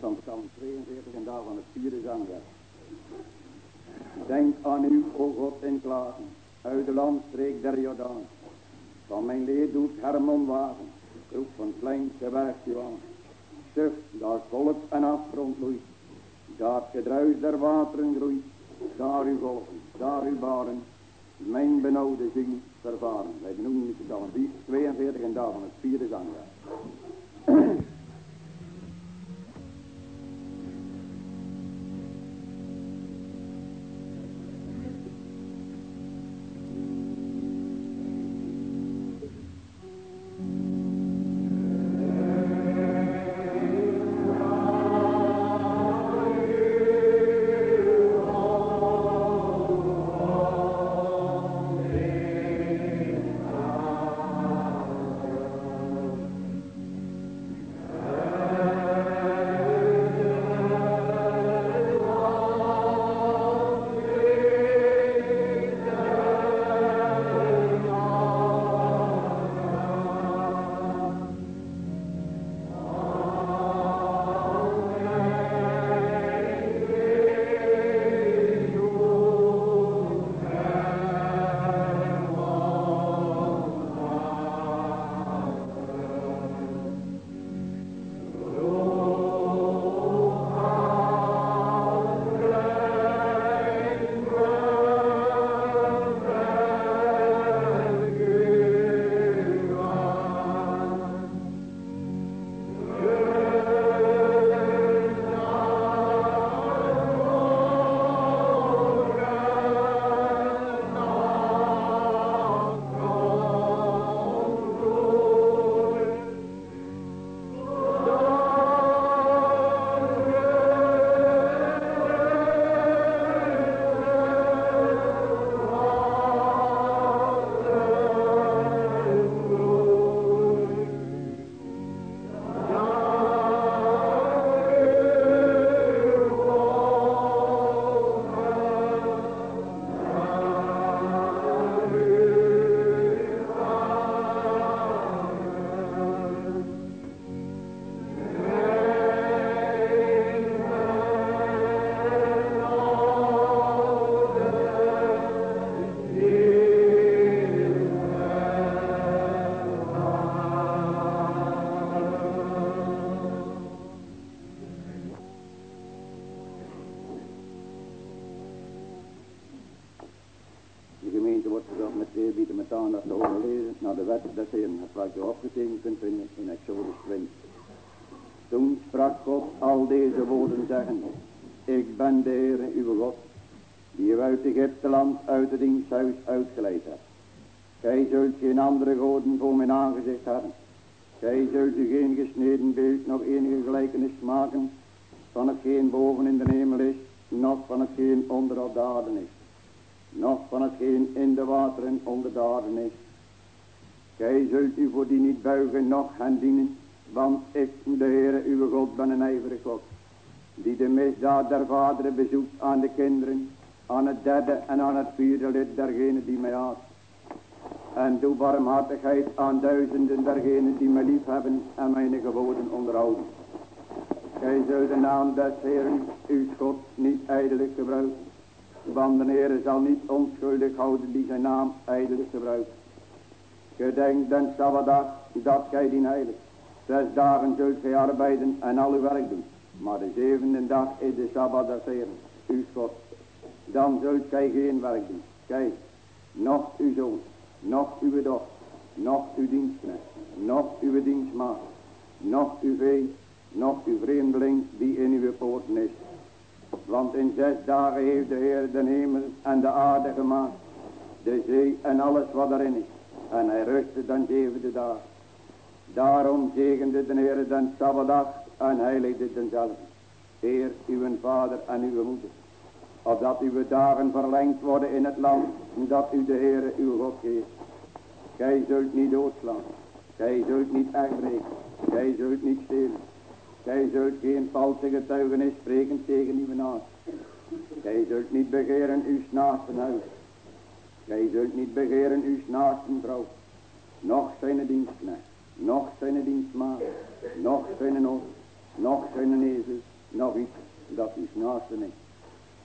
van Psalm 42 en daarvan het vierde zangwerk. Denk aan u, o God, en klagen, uit de landstreek der Jordaan. Van mijn leed doet Hermon wagen, roep van kleinste werk u aan. Zucht, daar volk en afgrond loeit, daar gedruis der wateren groeit, daar uw golven, daar uw baren, mijn benauwde zin vervaren. Wij benoemen nu Psalm 42 en daarvan het vierde zangwerk. Enige gelijkenis maken van hetgeen boven in de hemel is, noch van hetgeen onder op de aarde is nog van hetgeen in de wateren onder de aarde is. Gij zult u voor die niet buigen, noch hen dienen, want ik, de Heere, uw God, ben een ijverig God, die de misdaad der vaderen bezoekt aan de kinderen, aan het derde en aan het vierde lid dergenen die mij haat. En doe barmhartigheid aan duizenden dergenen die mij lief hebben en mijn geboden onderhouden. Gij zult de naam des Heeren, uw God, niet ijdelijk gebruiken. Want de Heer zal niet onschuldig houden die zijn naam ijdelijk gebruikt. Gedenk den Sabbatdag dat gij die heilig. Zes dagen zult gij arbeiden en al uw werk doen. Maar de zevende dag is de Sabbat des Heeren, uw God. Dan zult gij geen werk doen. Kijk, nog uw zoon, nog uw dochter, nog uw dienstknecht, nog uw dienstmaat, nog uw vee, nog uw vreemdeling die in uw poorten is. Want in zes dagen heeft de Heer de hemel en de aarde gemaakt, de zee en alles wat erin is. En hij rustte dan zevende dag. Daarom zegende de Heer den Sabbatdag en heiligde denzelfde. Heer uw vader en uw moeder. Opdat uw dagen verlengd worden in het land dat u de Heer uw God geeft. Gij zult niet doodslaan. Gij zult niet uitbreken. Gij zult niet stelen. Gij zult geen valse getuigenis spreken tegen uw naast. Gij zult niet begeren uw naasten huis. Gij zult niet begeren uw naasten vrouw. Nog zijn dienstknecht, nog zijn dienstmaat, nog zijn os, nog zijn ezel, nog iets dat is naaste is.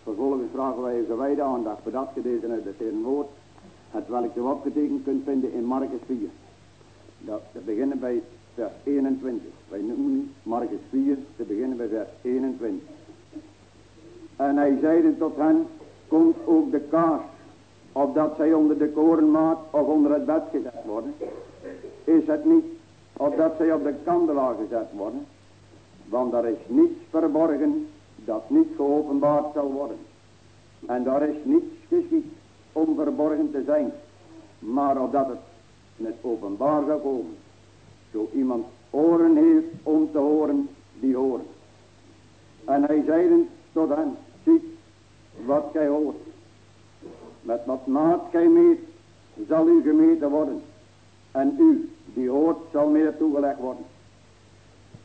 Vervolgens vragen wij een gewijde aandacht voor dat gedeelte uit het Heer woord, het welk je opgetekend kunt vinden in Marcus 4. Dat, te beginnen bij vers 21. Wij noemen Marcus 4 te beginnen bij vers 21. En hij zeide tot hen, komt ook de kaas, opdat zij onder de korenmaat of onder het bed gezet worden. Is het niet, opdat zij op de kandelaar gezet worden. Want er is niets verborgen dat niet geopenbaard zal worden. En daar is niets geschied om verborgen te zijn. Maar opdat het in het openbaar zal komen. Zo iemand oren heeft om te horen, die horen. En hij zeide tot hen, ziet wat gij hoort. Met wat maat gij meet, zal u gemeten worden. En u, die hoort, zal meer toegelegd worden.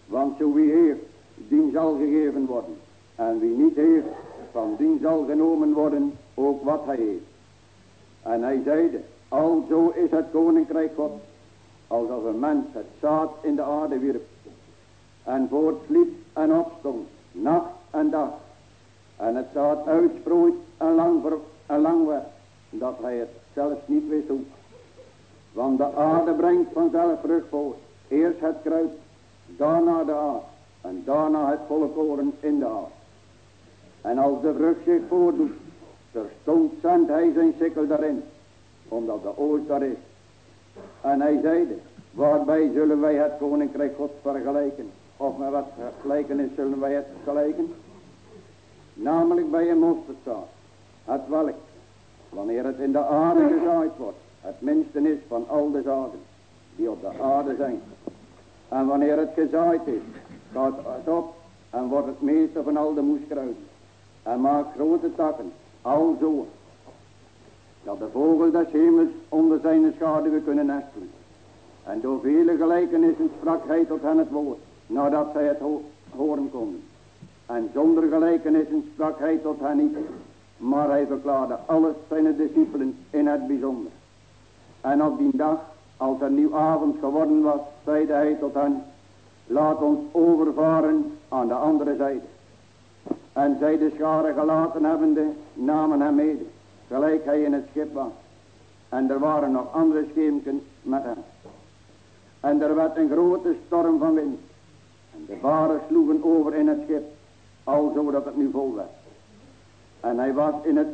Want zo wie heeft, dien zal gegeven worden. En wie niet heeft, van dien zal genomen worden, ook wat hij heeft. En hij zeide, alzo is het koninkrijk God, alsof een mens het zaad in de aarde wierp. En voortsliep en opstond, nacht en dag. En het zaad uitsproeit en lang, lang werd, dat hij het zelfs niet wist hoe. Want de aarde brengt vanzelf vrucht voort. Eerst het kruid, daarna de aard en daarna het volle koren in de aard. En als de vrucht zich voordoet, terstond zendt hij zijn sikkel daarin, omdat de oogst daar is. En hij zeide, waarbij zullen wij het koninkrijk God vergelijken? Of met wat gelijkenis zullen wij het vergelijken? Namelijk bij een mosterdzaad, het welk, wanneer het in de aarde gezaaid wordt, het minste is van al de zaden die op de aarde zijn. En wanneer het gezaaid is, gaat het op en wordt het meeste van al de moeskruiden. En maakt grote takken, alzo, dat de vogel des hemels onder zijn schaduwen kunnen nestelen. En door vele gelijkenissen sprak hij tot hen het woord, nadat zij het ho horen konden. En zonder gelijkenissen sprak hij tot hen niet, maar hij verklaarde alles zijn discipelen in het bijzonder. En op die dag, als er nieuw avond geworden was, zeide hij tot hen, laat ons overvaren aan de andere zijde. En zij de scharen gelaten hebbende, namen hem mede, gelijk hij in het schip was. En er waren nog andere schepen met hem. En er werd een grote storm van wind. En de varen sloegen over in het schip, alzo dat het nu vol werd. En hij was in het,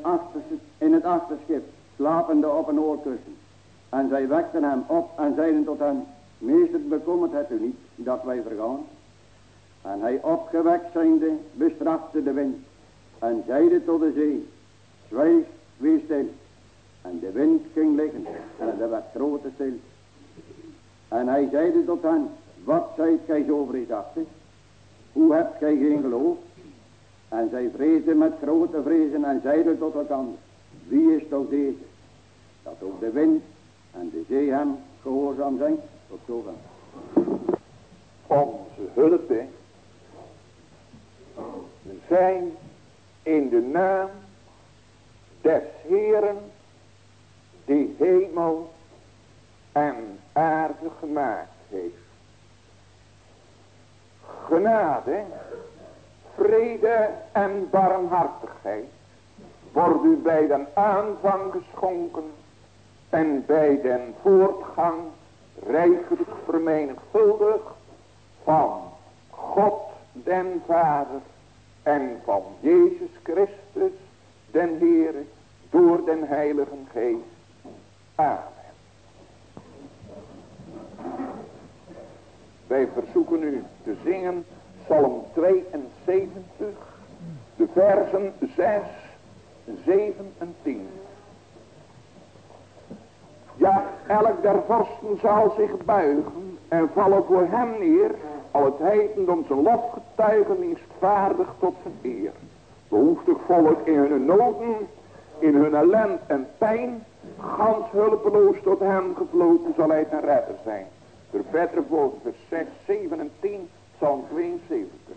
in het achterschip, slapende op een oorkussen. En zij wekten hem op en zeiden tot hem, meester bekommert het u niet dat wij vergaan. En hij opgewekt zijnde bestrafte de wind en zeide tot de zee, zwijg, wees stil. En de wind ging liggen en er werd grote stil. En hij zeide tot hen, wat zijt gij zo vreesachtig? Hoe hebt gij geen geloof? En zij vreesden met grote vrezen en zeiden tot elkaar, wie is toch deze? Dat ook de wind en de zee hem gehoorzaam zijn. Tot zover. Onze hulp, hè. Zijn in de naam des Heeren die hemel en aarde gemaakt heeft. Genade, vrede en barmhartigheid wordt u bij den aanvang geschonken en bij den voortgang rijkelijk vermenigvuldigd van God den Vader en van Jezus Christus den Heere door den Heiligen Geest. Amen. Wij verzoeken u te zingen Psalm 72, de versen 6, 7 en 10. Ja, elk der vorsten zal zich buigen en vallen voor hem neer, al het heidendom zijn lofgetuigen vaardig tot zijn eer. Behoeftig volk in hun noden, in hun ellend en pijn, gans hulpeloos tot hem gevloten zal hij ten redder zijn. Verdere woorden, vers 6, 7 en 10, Psalm 72.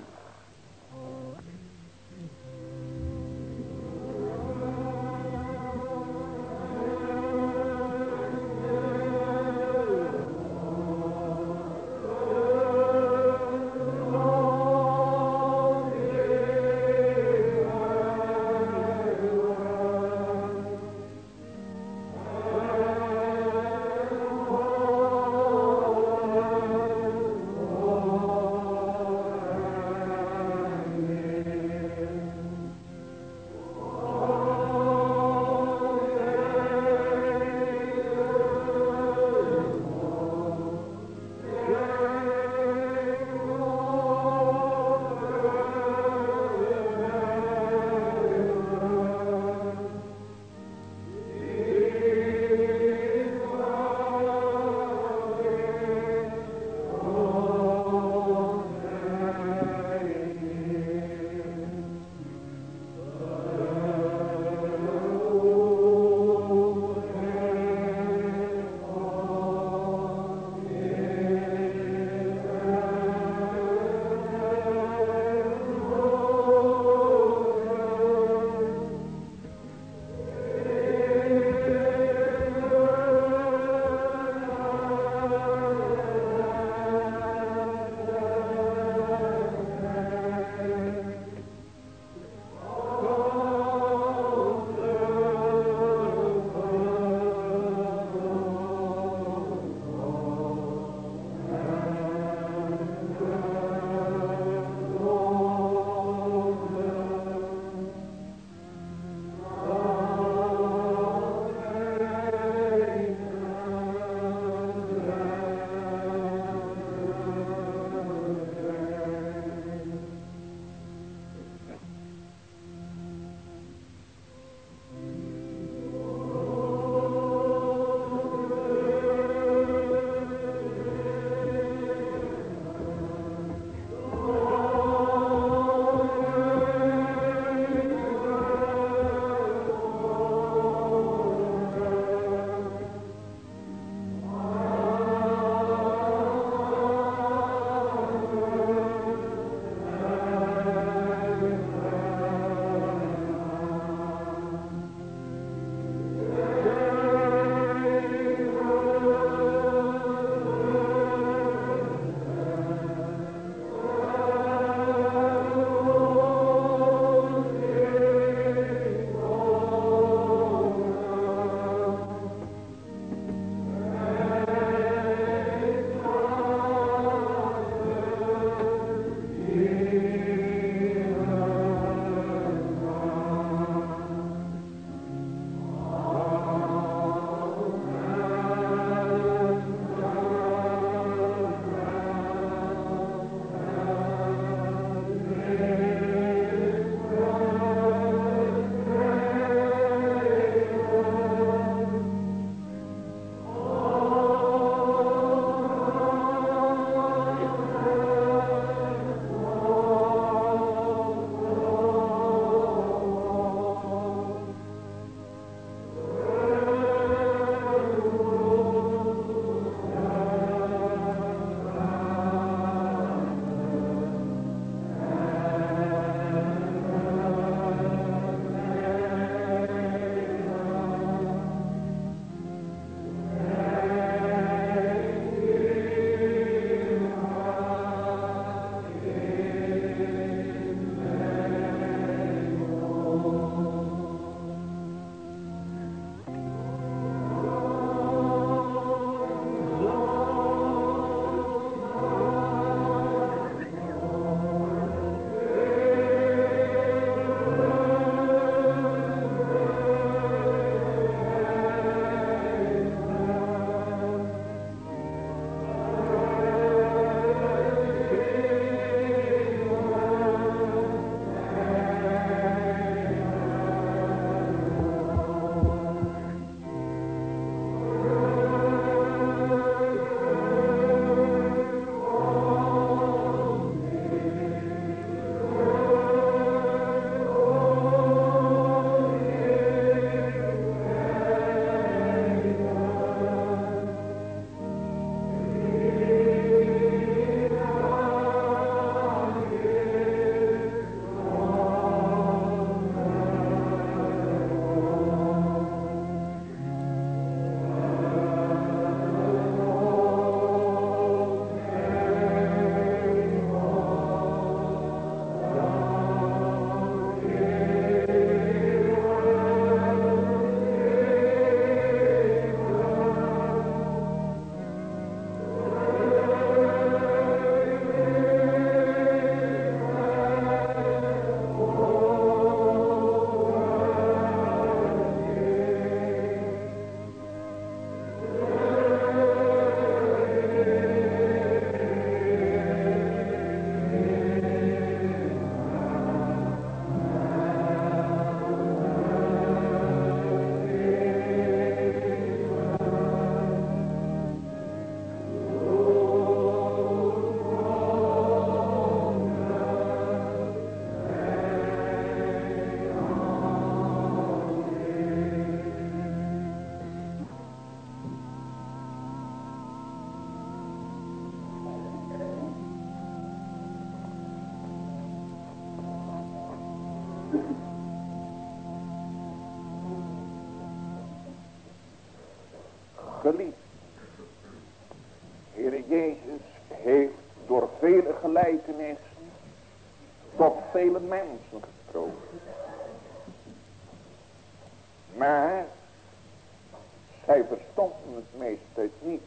Niet.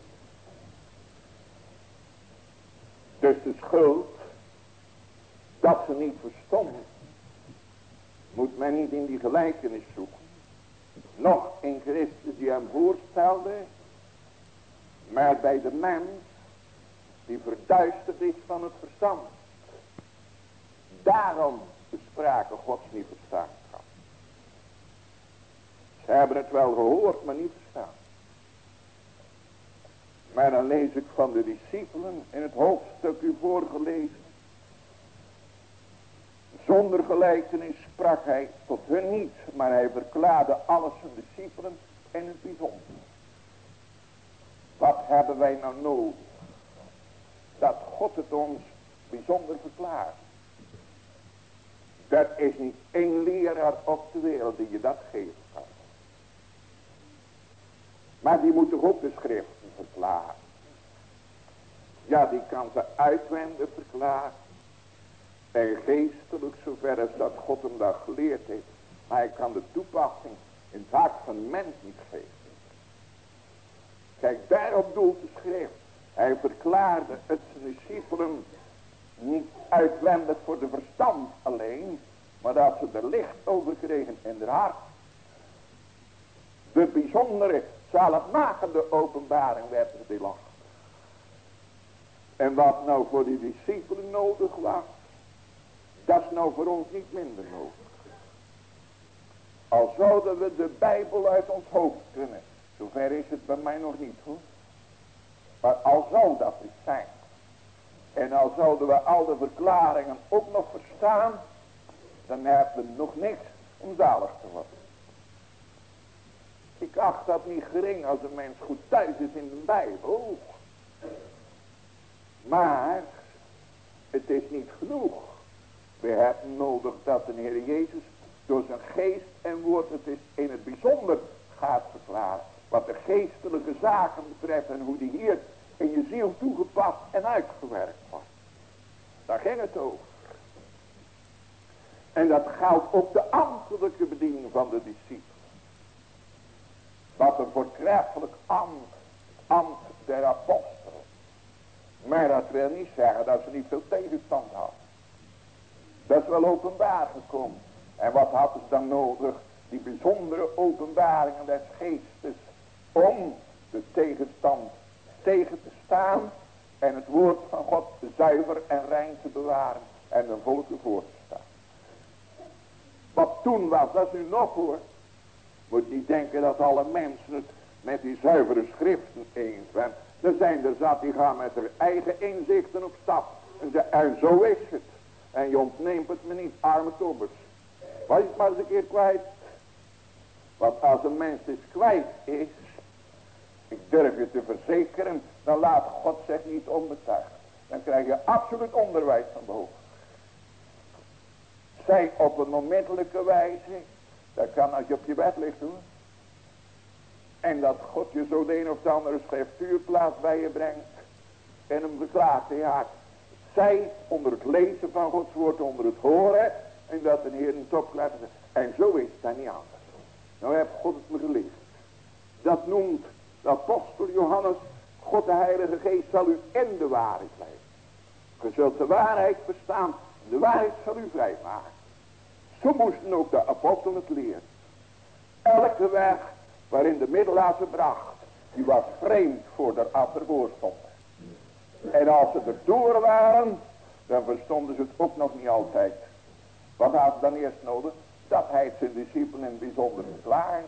Dus de schuld dat ze niet verstonden, moet men niet in die gelijkenis zoeken. Nog in Christus die hem voorstelde, maar bij de mens die verduisterd is van het verstand. Daarom de sprake gods niet verstaan kan. Ze hebben het wel gehoord, maar niet. Maar dan lees ik van de discipelen in het hoofdstuk u voorgelezen. Zonder gelijkenis sprak hij tot hun niet, maar hij verklaarde alles zijn discipelen in het bijzonder. Wat hebben wij nou nodig? Dat God het ons bijzonder verklaart. Dat is niet één leraar op de wereld die je dat geeft. Maar die moet toch ook de schriften verklaren. Ja, die kan ze uitwendig verklaren. En geestelijk zover als dat God hem dat geleerd heeft. Maar hij kan de toepassing in het hart van mens niet geven. Kijk, daarop doelt de. Hij verklaarde het zijn discipelen niet uitwendig voor de verstand alleen. Maar dat ze er licht over kregen in haar hart. De bijzondere zaligmakende openbaring werd er. En wat nou voor die discipelen nodig was. Dat is nou voor ons niet minder nodig. Al zouden we de Bijbel uit ons hoofd kunnen. Zover is het bij mij nog niet hoor. Maar al zou dat niet zijn. En al zouden we al de verklaringen ook nog verstaan. Dan hebben we nog niks om zalig te worden. Ik acht dat niet gering als een mens goed thuis is in de Bijbel. Maar het is niet genoeg. We hebben nodig dat de Heer Jezus door zijn geest en woord het is in het bijzonder gaat verklaren. Wat de geestelijke zaken betreft en hoe die hier in je ziel toegepast en uitgewerkt wordt. Daar ging het over. En dat geldt ook de ambtelijke bediening van de discipelen. Wat een voortreffelijk ambt, ambt der apostelen. Maar dat wil niet zeggen dat ze niet veel tegenstand hadden. Dat is wel openbaar gekomen. En wat hadden ze dan nodig? Die bijzondere openbaringen des geestes. Om de tegenstand tegen te staan. En het woord van God zuiver en rein te bewaren. En de volken voor te staan. Wat toen was, dat is nu nog hoor. Moet niet denken dat alle mensen het met die zuivere schriften eens zijn. Er zijn er zat die gaan met hun eigen inzichten op stap. En, ze, zo is het. En je ontneemt het me niet, arme tobbers. Was het maar eens een keer kwijt. Want als een mens dus kwijt is, ik durf je te verzekeren, dan laat God zich niet onbetuigd. Dan krijg je absoluut onderwijs van boven. Zij op een onmiddellijke wijze, dat kan als je op je bed ligt doen. En dat God je zo de een of de andere schriftuurplaats bij je brengt. En hem verklaart, ja, zij onder het lezen van Gods woord, onder het horen. En dat de Heer een topklaar En zo is het dan niet anders. Nou heeft God het me geleerd. Dat noemt de apostel Johannes. God de Heilige Geest zal u in de waarheid leiden. Je zult de waarheid verstaan. De waarheid zal u vrijmaken. Zo moesten ook de apostelen het leren. Elke weg waarin de middelaarse bracht. Die was vreemd voor de achtervoorstond. En als ze er door waren, dan verstonden ze het ook nog niet altijd. Wat had dan eerst nodig? Dat hij zijn discipelen bijzonder verklaarde.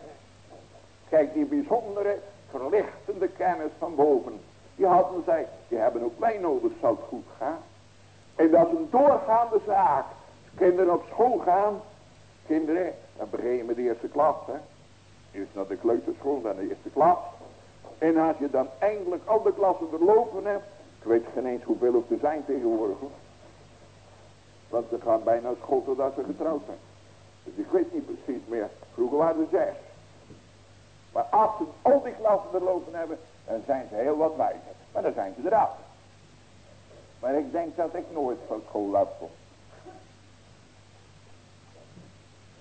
Kijk, die bijzondere verlichtende kennis van boven. Die hadden zij, die hebben ook wij nodig, zou het goed gaan. En dat is een doorgaande zaak. Kinderen op school gaan. Kinderen, dan begin je met de eerste klas, hè. Eerst naar de kleuterschool, dan de eerste klas. En als je dan eindelijk al de klassen doorlopen hebt, ik weet geen eens hoeveel er zijn tegenwoordig. Want ze gaan bijna school totdat ze getrouwd zijn. Dus ik weet niet precies meer. Vroeger waren er zes. Maar als ze al die klassen verlopen hebben, dan zijn ze heel wat wijzer. Maar dan zijn ze eraf. Maar ik denk dat ik nooit van school afkom.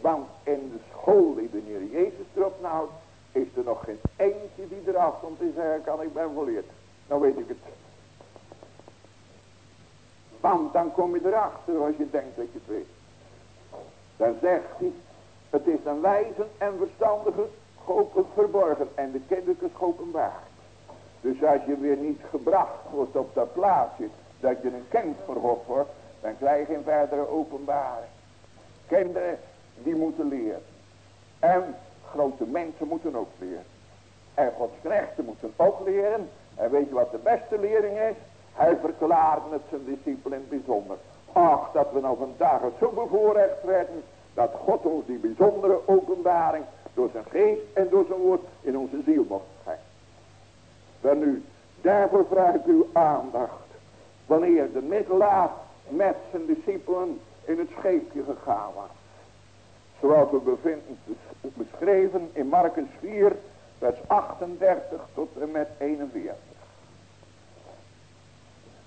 Want in de school die de Heer Jezus erop houdt, is er nog geen eentje die eraf komt en zeggen kan ik ben volleerd. Nou weet ik het. Want dan kom je erachter als je denkt dat je het weet. Dan zegt hij, het is een wijze en verstandige schopen verborgen en de kinderlijke schopen. Dus als je weer niet gebracht wordt op dat plaatsje, dat je een kind verhoogd wordt, dan krijg je een verdere openbaring. Kinderen, die moeten leren. En grote mensen moeten ook leren. En Gods knechten moeten ook leren. En weet je wat de beste lering is? Hij verklaarde het zijn discipelen in het bijzonder. Ach, dat we nou vandaag zo bevoorrecht werden. Dat God ons die bijzondere openbaring door zijn geest en door zijn woord in onze ziel mocht geven. Wel nu, daarvoor vraag ik uw aandacht. Wanneer de middelaar met zijn discipelen in het scheepje gegaan was. Zoals we bevinden beschreven in Marcus 4 vers 38 tot en met 41.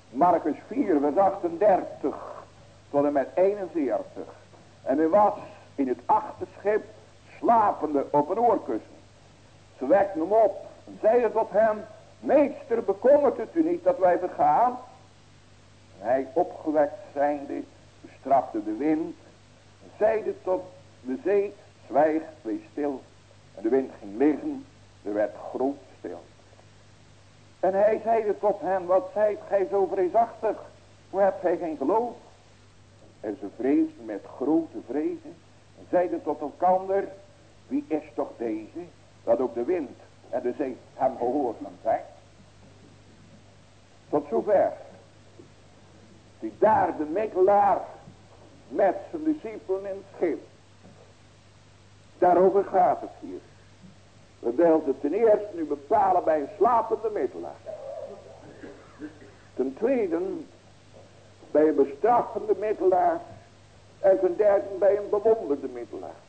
Marcus 4 vers 38 tot en met 41. En hij was in het achterschip slapende op een oorkussen. Ze wekten hem op en zeiden tot hem, meester bekommert het u niet dat wij vergaan? En hij opgewekt zijnde bestrafte de wind en zeide tot de zee, zwijg, wees stil. En de wind ging liggen, er werd groot stil. En hij zeide tot hen, wat zijt gij zo vreesachtig? Hoe hebt gij geen geloof? En ze vreesden met grote vrezen. En zeiden tot elkander, wie is toch deze? Dat ook de wind en de zee hem gehoorzaam zijn. Tot zover. Die daar de mikkelaar met zijn discipelen in het schip. Daarover gaat het hier. We willen het ten eerste nu bepalen bij een slapende middelaar. Ten tweede bij een bestraffende middelaar. En ten derde bij een bewonderde middelaar.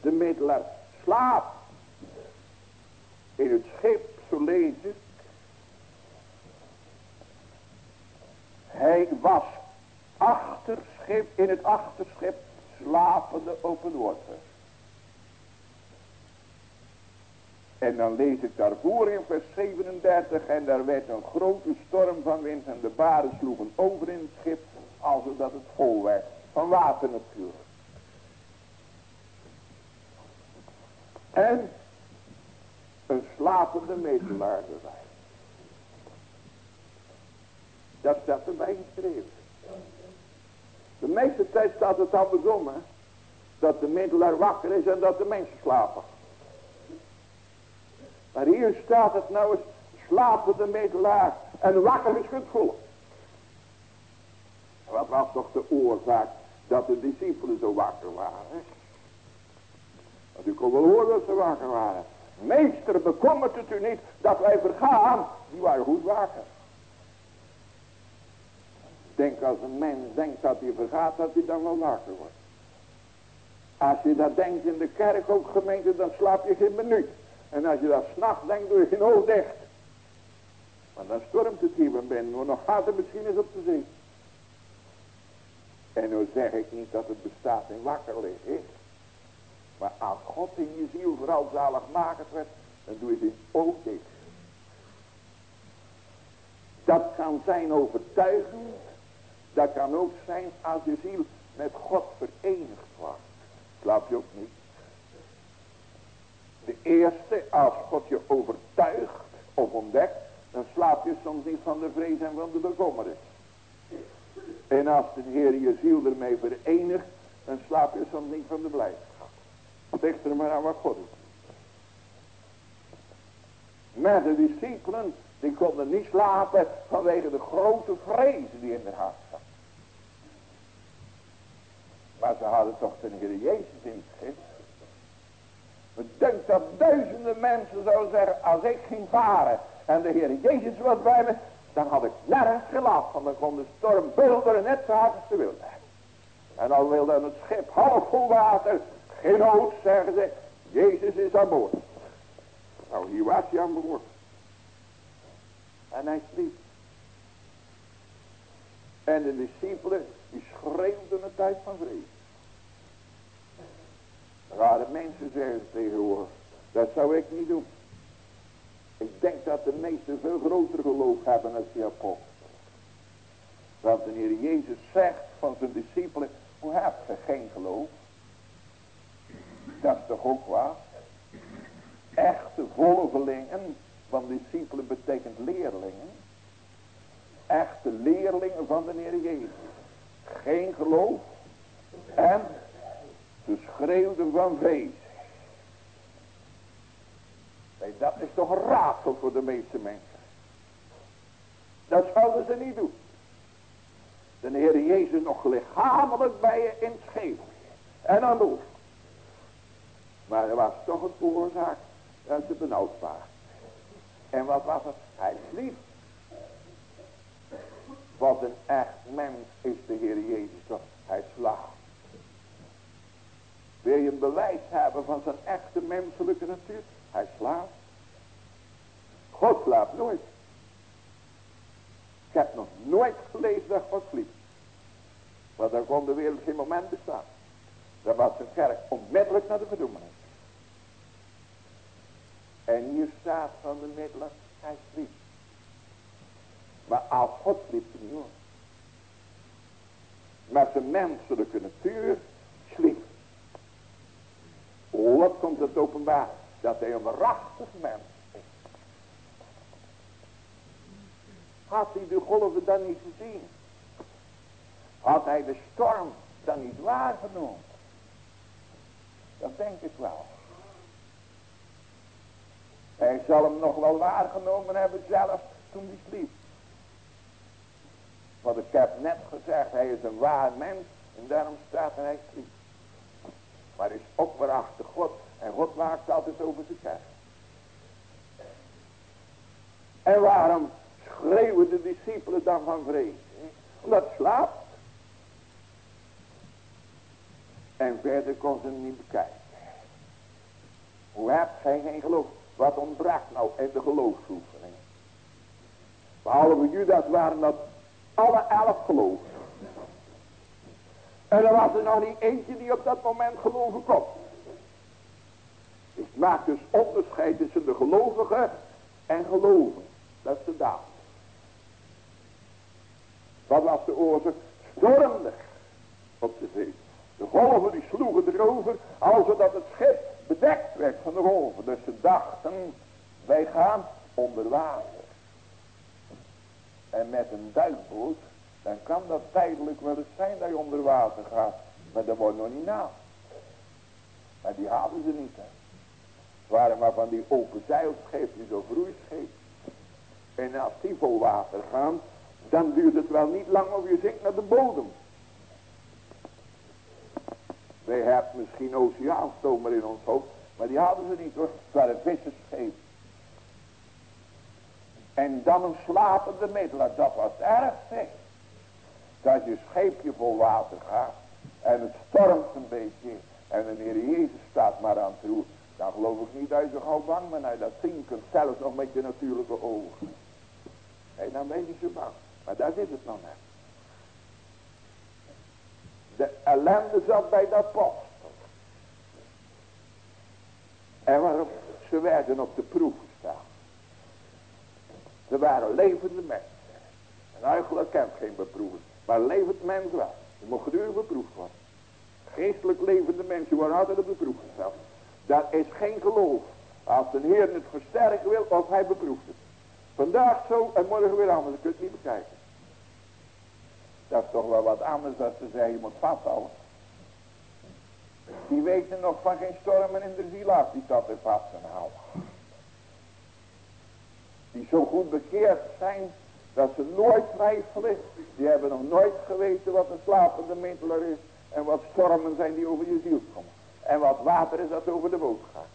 De middelaar slaapt. In het schip, zo lees ik. Hij was achterschip, in het achterschip slapende open water. En dan lees ik daarvoor in vers 37. En daar werd een grote storm van wind. En de baren sloegen over in het schip. Alsof het vol werd. Van water natuurlijk. En een slapende medelaar erbij. Dat staat erbij geschreven. De meeste tijd staat het andersom. Dat de middelaar wakker is en dat de mensen slapen. Maar hier staat het nou eens slapende middelaar en wakker is volk. Wat was toch de oorzaak dat de discipelen zo wakker waren? Want u kon wel horen dat ze wakker waren. Meester, bekommert het u niet dat wij vergaan? Die waren goed wakker. Denk als een mens denkt dat hij vergaat, dat hij dan wel wakker wordt. Als je dat denkt in de kerk ook gemeente, dan slaap je geen minuut. En als je dat s'nachts denkt, doe je geen oog dicht. Want dan stormt het hier binnen, nog gaat er misschien eens op de zee. En nu zeg ik niet dat het bestaat in wakker liggen. Maar als God in je ziel vooral zaligmakend werd, dan doe je het oog dicht. Dat kan zijn overtuigend. Dat kan ook zijn als je ziel met God verenigd wordt. Slaap je ook niet. De eerste, als God je overtuigt of ontdekt, dan slaap je soms niet van de vrees en van de bekommernis. En als de Heer je ziel ermee verenigt, dan slaap je soms niet van de blijdschap. Zeg er maar aan wat God doet. Maar de discipelen, die konden niet slapen vanwege de grote vrees die in hun hart zat. Maar ze hadden toch de Heer Jezus in het schip. We denken dat duizenden mensen zouden zeggen, als ik ging varen en de Heer Jezus was bij me, dan had ik nergens gelast, want dan kon de storm bulderen net zo hard als ze wilde. En dan wilde het schip half vol water, Geen nood, zeggen ze. Jezus is aan boord. Nou, hier was hij aan boord. En hij sliep. En de discipelen, die schreeuwden een tijd van vrees. Rare mensen zeggen tegenwoordig. Dat zou ik niet doen. Ik denk dat de meesten veel groter geloof hebben als die apostel. Want de Heer Jezus zegt van zijn discipelen, hoe hebt ge geen geloof? Dat is toch ook waar? Echte volgelingen van discipelen betekent leerlingen. Echte leerlingen van de Heer Jezus. Geen geloof. En ze schreeuwden van vrees. Dat is toch een raadsel voor de meeste mensen. Dat zouden ze niet doen. De Heer Jezus nog lichamelijk bij je in het schedel. En aan de Maar er was toch een oorzaak dat ze benauwd waren. En wat was het? Hij sliep. Wat een echt mens is de Heer Jezus toch. Hij slaapt. Wil je een bewijs hebben van zijn echte menselijke natuur? Hij slaapt. God slaapt nooit. Ik heb nog nooit gelezen dat God sliep. Want dan kon de wereld geen moment bestaan. Dan was de kerk onmiddellijk naar de verdoemenis. En hier staat van de middelen, hij sliep. Maar als God sliep niet hoor. Met zijn menselijke natuur sliep. Wat komt het openbaar? Dat hij een waarachtig mens is. Had hij de golven dan niet gezien? Had hij de storm dan niet waargenomen? Dat denk ik wel. Hij zal hem nog wel waargenomen hebben zelf toen hij sliep. Want ik heb net gezegd, hij is een waar mens en daarom staat hij. Maar is ook waarachtig God en God waakt altijd over zijn kerk. En waarom schreeuwen de discipelen dan van vrees? Omdat slaapt. En verder kon ze niet bekijken. Hoe hebt gij geen geloof? Wat ontbrak nou in de geloofsoefening? Behalve Judas waren dat alle elf geloof. En er was er nog niet eentje die op dat moment geloven kon. Ik maak dus onderscheid tussen de gelovigen en geloven. Dat is de daad. Wat was de oorzaak? Stormig op de zee. De golven die sloegen erover, alsof het schip bedekt werd van de golven. Dus ze dachten, wij gaan onder water. En met een duikboot, dan kan dat tijdelijk wel eens zijn dat je onder water gaat. Maar dat wordt nog niet na. Maar die hadden ze niet. Hè. Het waren maar van die open zeilschepen, zo vloeischepen. En als die vol water gaan, dan duurt het wel niet lang of je zinkt naar de bodem. Wij hebben misschien oceaanstomer in ons hoofd. Maar die hadden ze niet hoor. Het waren vissersschepen. En dan een slapende middelaar. Dat was erg zeg. Dat je scheepje vol water gaat. En het stormt een beetje. En de Heer Jezus staat maar aan het roer. Dan geloof ik niet dat je zo gauw bang bent. Dat zien kunt. Zelfs nog met je natuurlijke ogen. Nee, dan ben je zo bang. Maar daar zit het nog net. De ellende zat bij dat post. En waarom? Ze werden op de proef gestaan. Ze waren levende mensen. En eigenlijk kent geen beproeving. Maar levend mens wel. Je moet gedurig beproefd worden. Geestelijk levende mensen worden altijd op de gesteld. Dat is geen geloof. Als de Heer het versterken wil, of hij beproeft het. Vandaag zo en morgen weer anders. Je kunt het niet bekijken. Dat is toch wel wat anders dan te zeggen, je moet vasthouden. Die weten nog van geen stormen in de ziel af, die dat er vast gaan houden. Die zo goed bekeerd zijn, dat ze nooit twijfelen. Die hebben nog nooit geweten wat een slapende middelaar is. En wat stormen zijn die over je ziel komen. En wat water is dat over de boot gaat.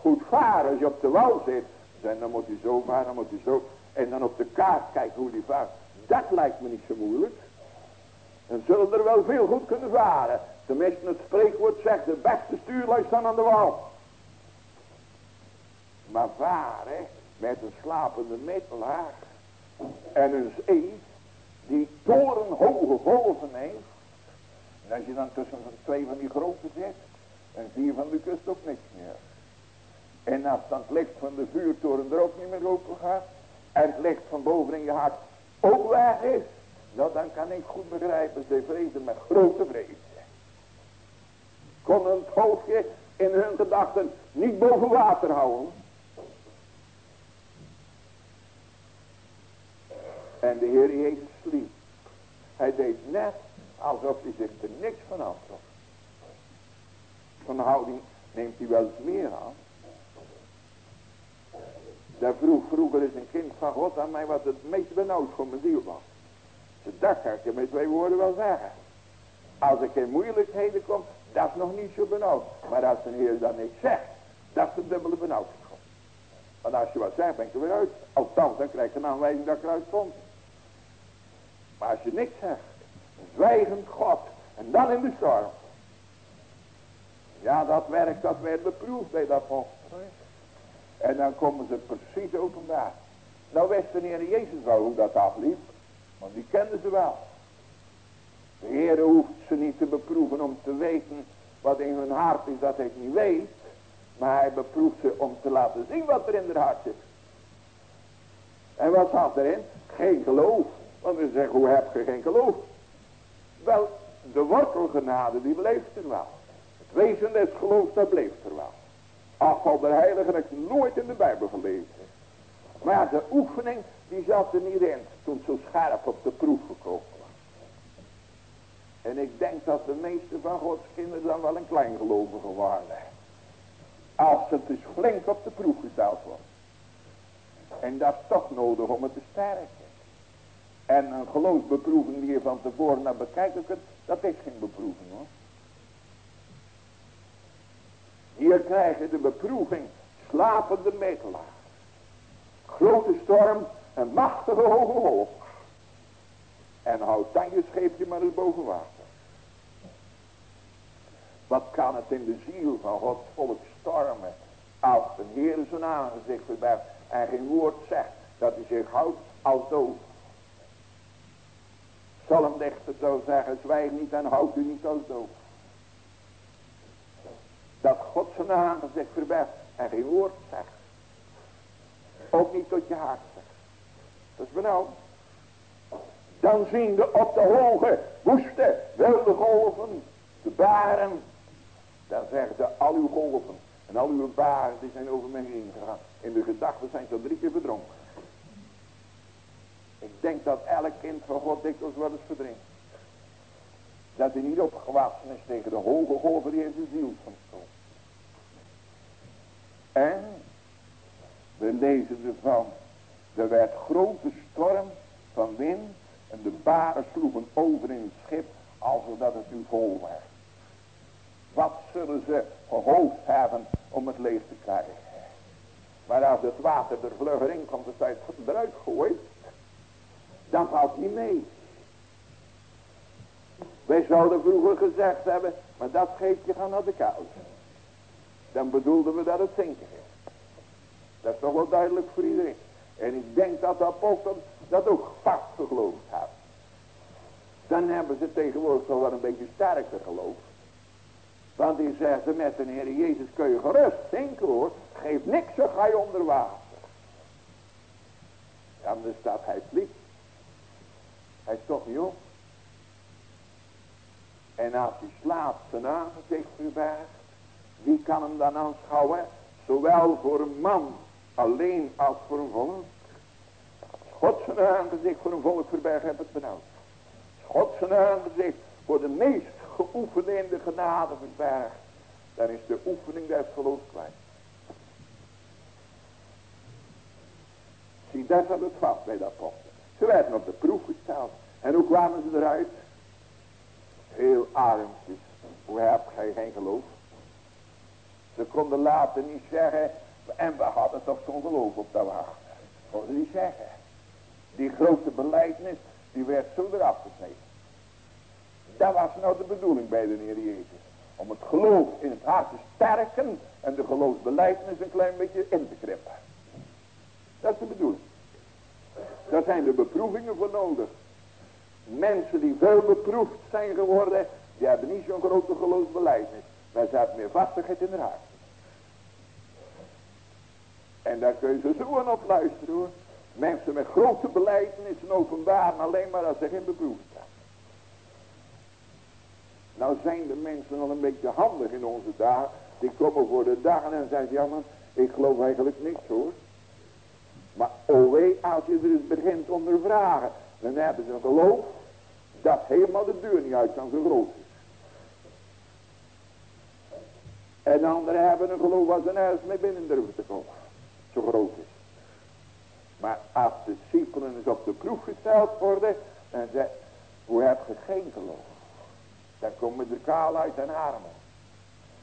Goed varen als je op de wal zit. Dan moet je zo varen, dan moet je zo. En dan op de kaart kijken hoe die vaart. Dat lijkt me niet zo moeilijk. Dan zullen er wel veel goed kunnen varen. Tenminste, het spreekwoord zegt, de beste stuurlui staan aan de wal. Maar hè, met een slapende middelaar en een zee die torenhoge golven heeft. En als je dan tussen twee van die grote zit, dan zie je van de kust ook niks meer. En als dan het licht van de vuurtoren er ook niet meer open gaat, en het licht van boven in je hart ook weg is, nou dan kan ik goed begrijpen, ze vrezen met grote vrees. Konden het hoofdje in hun gedachten niet boven water houden. En de Heer Jezus sliep. Hij deed net alsof hij zich er niks van aftrok. Van houding neemt hij wel eens meer aan. Daar vroeg vroeger is een kind van God aan mij wat het meest benauwd voor mijn ziel was. Dacht, kan ik je met twee woorden wel zeggen. Als ik in moeilijkheden kom, dat is nog niet zo benauwd. Maar als de Heer dan niks zegt, dat is de dubbele benauwdheid. Want als je wat zegt, ben ik er weer uit. Althans, dan krijg je een aanwijzing dat eruit stond. Maar als je niks zegt, zwijgend God, en dan in de storm. Ja, dat werk, dat werd beproefd bij dat volk. En dan komen ze precies openbaar. Nou wist de Heer Jezus wel hoe dat afliep. Want die kenden ze wel. De Heer hoeft ze niet te beproeven om te weten wat in hun hart is dat hij niet weet. Maar hij beproeft ze om te laten zien wat er in hun hart zit. En wat zat erin? Geen geloof. Want we zeggen, hoe heb je geen geloof? Wel, de wortelgenade die bleef er wel. Het wezen des geloofs, dat bleef er wel. Afval der heiligen heb ik nooit in de Bijbel gelezen. Maar de oefening, die zat er niet in toen het zo scherp op de proef gekomen was. En ik denk dat de meeste van Gods kinderen dan wel een kleingelovige waren. Als het dus flink op de proef gesteld wordt. En dat is toch nodig om het te sterken. En een geloofsbeproeving die je van tevoren naar bekijken kunt, dat is geen beproeving hoor. Hier krijg je de beproeving, slapende metelaar. Grote storm en machtige hoge golf. En houd dan je scheepje maar eens boven water. Wat kan het in de ziel van Gods volk stormen. Als de Heer zijn aangezicht verbergt en geen woord zegt. Dat hij zich houdt als doof. Psalmdichter zou zeggen, zwijg niet en houd u niet als doof. Dat God zijn aangezicht verbergt en geen woord zegt. Ook niet tot je hart zegt. Dat is benauwd. Dan zien we op de hoge, woeste, wilde golven, de baren. Dan zeggen ze, al uw golven en al uw baren, die zijn over mij heen gegaan. In de gedachten zijn ze drie keer verdronken. Ik denk dat elk kind van God dikwijls wel eens verdrinkt. Dat hij niet opgewassen is tegen de hoge golven die in zijn ziel van stroom. En we lezen ervan. Er werd grote storm van wind en de baren sloegen over in het schip alsof het nu vol werd. Wat zullen ze gehoofd hebben om het leeg te krijgen? Maar als het water er vlugger in komt, dan het eruit gooit, dan valt niet mee. Wij zouden vroeger gezegd hebben, maar dat geeft je gaan naar de kous. Dan bedoelden we dat het zinken is. Dat is toch wel duidelijk voor iedereen. En ik denk dat de apostelen dat ook vast geloofd hebben. Dan hebben ze tegenwoordig toch wel een beetje sterker geloof. Want die zeggen met de Heer Jezus kun je gerust zinken hoor. Geef niks, zo ga je onder water. dan staat hij sliep. Hij is toch jong. En als hij slaapt zijn aangezicht verbergt. Wie kan hem dan aanschouwen? Zowel voor een man alleen als voor een volk. God zijn aangezicht voor een volk verbergen heb het benauwd. God zijn aangezicht voor de meest geoefende in de genade verbergt. Dan is de oefening des geloofs kwijt. Zie, daar het vast bij dat post. Ze werden op de proef gesteld. En hoe kwamen ze eruit? Heel armpjes. Hoe hebt gij geen geloof? Ze konden later niet zeggen. En we hadden toch zo'n geloof op dat wachten. Konden niet zeggen. Die grote beleidnis. Die werd zo eraf gesneden. Dat was nou de bedoeling bij de Heer Jezus. Om het geloof in het hart te sterken en de geloofsbeleidnis een klein beetje in te krippen. Dat is de bedoeling. Daar zijn de beproevingen voor nodig. Mensen die veel beproefd zijn geworden, die hebben niet zo'n grote geloofsbeleidnis. Maar ze hebben meer vastigheid in hun hart. En daar kun je ze zo aan op luisteren hoor. Mensen met grote beleidenissen openbaar, alleen maar als ze geen beproefd zijn. Nou zijn de mensen al een beetje handig in onze dagen. Die komen voor de dagen en zeggen, ja ik geloof eigenlijk niks hoor. Maar wee, als je er eens begint ondervragen, dan hebben ze een geloof dat helemaal de deur niet uit kan, zo groot is. En anderen hebben een geloof als ze nergens mee binnen durven te komen. Zo groot is. Maar als de discipelen eens op de proef gesteld worden, dan zegt, hoe heb je geen geloof? Dan komen ze kaal uit en armen.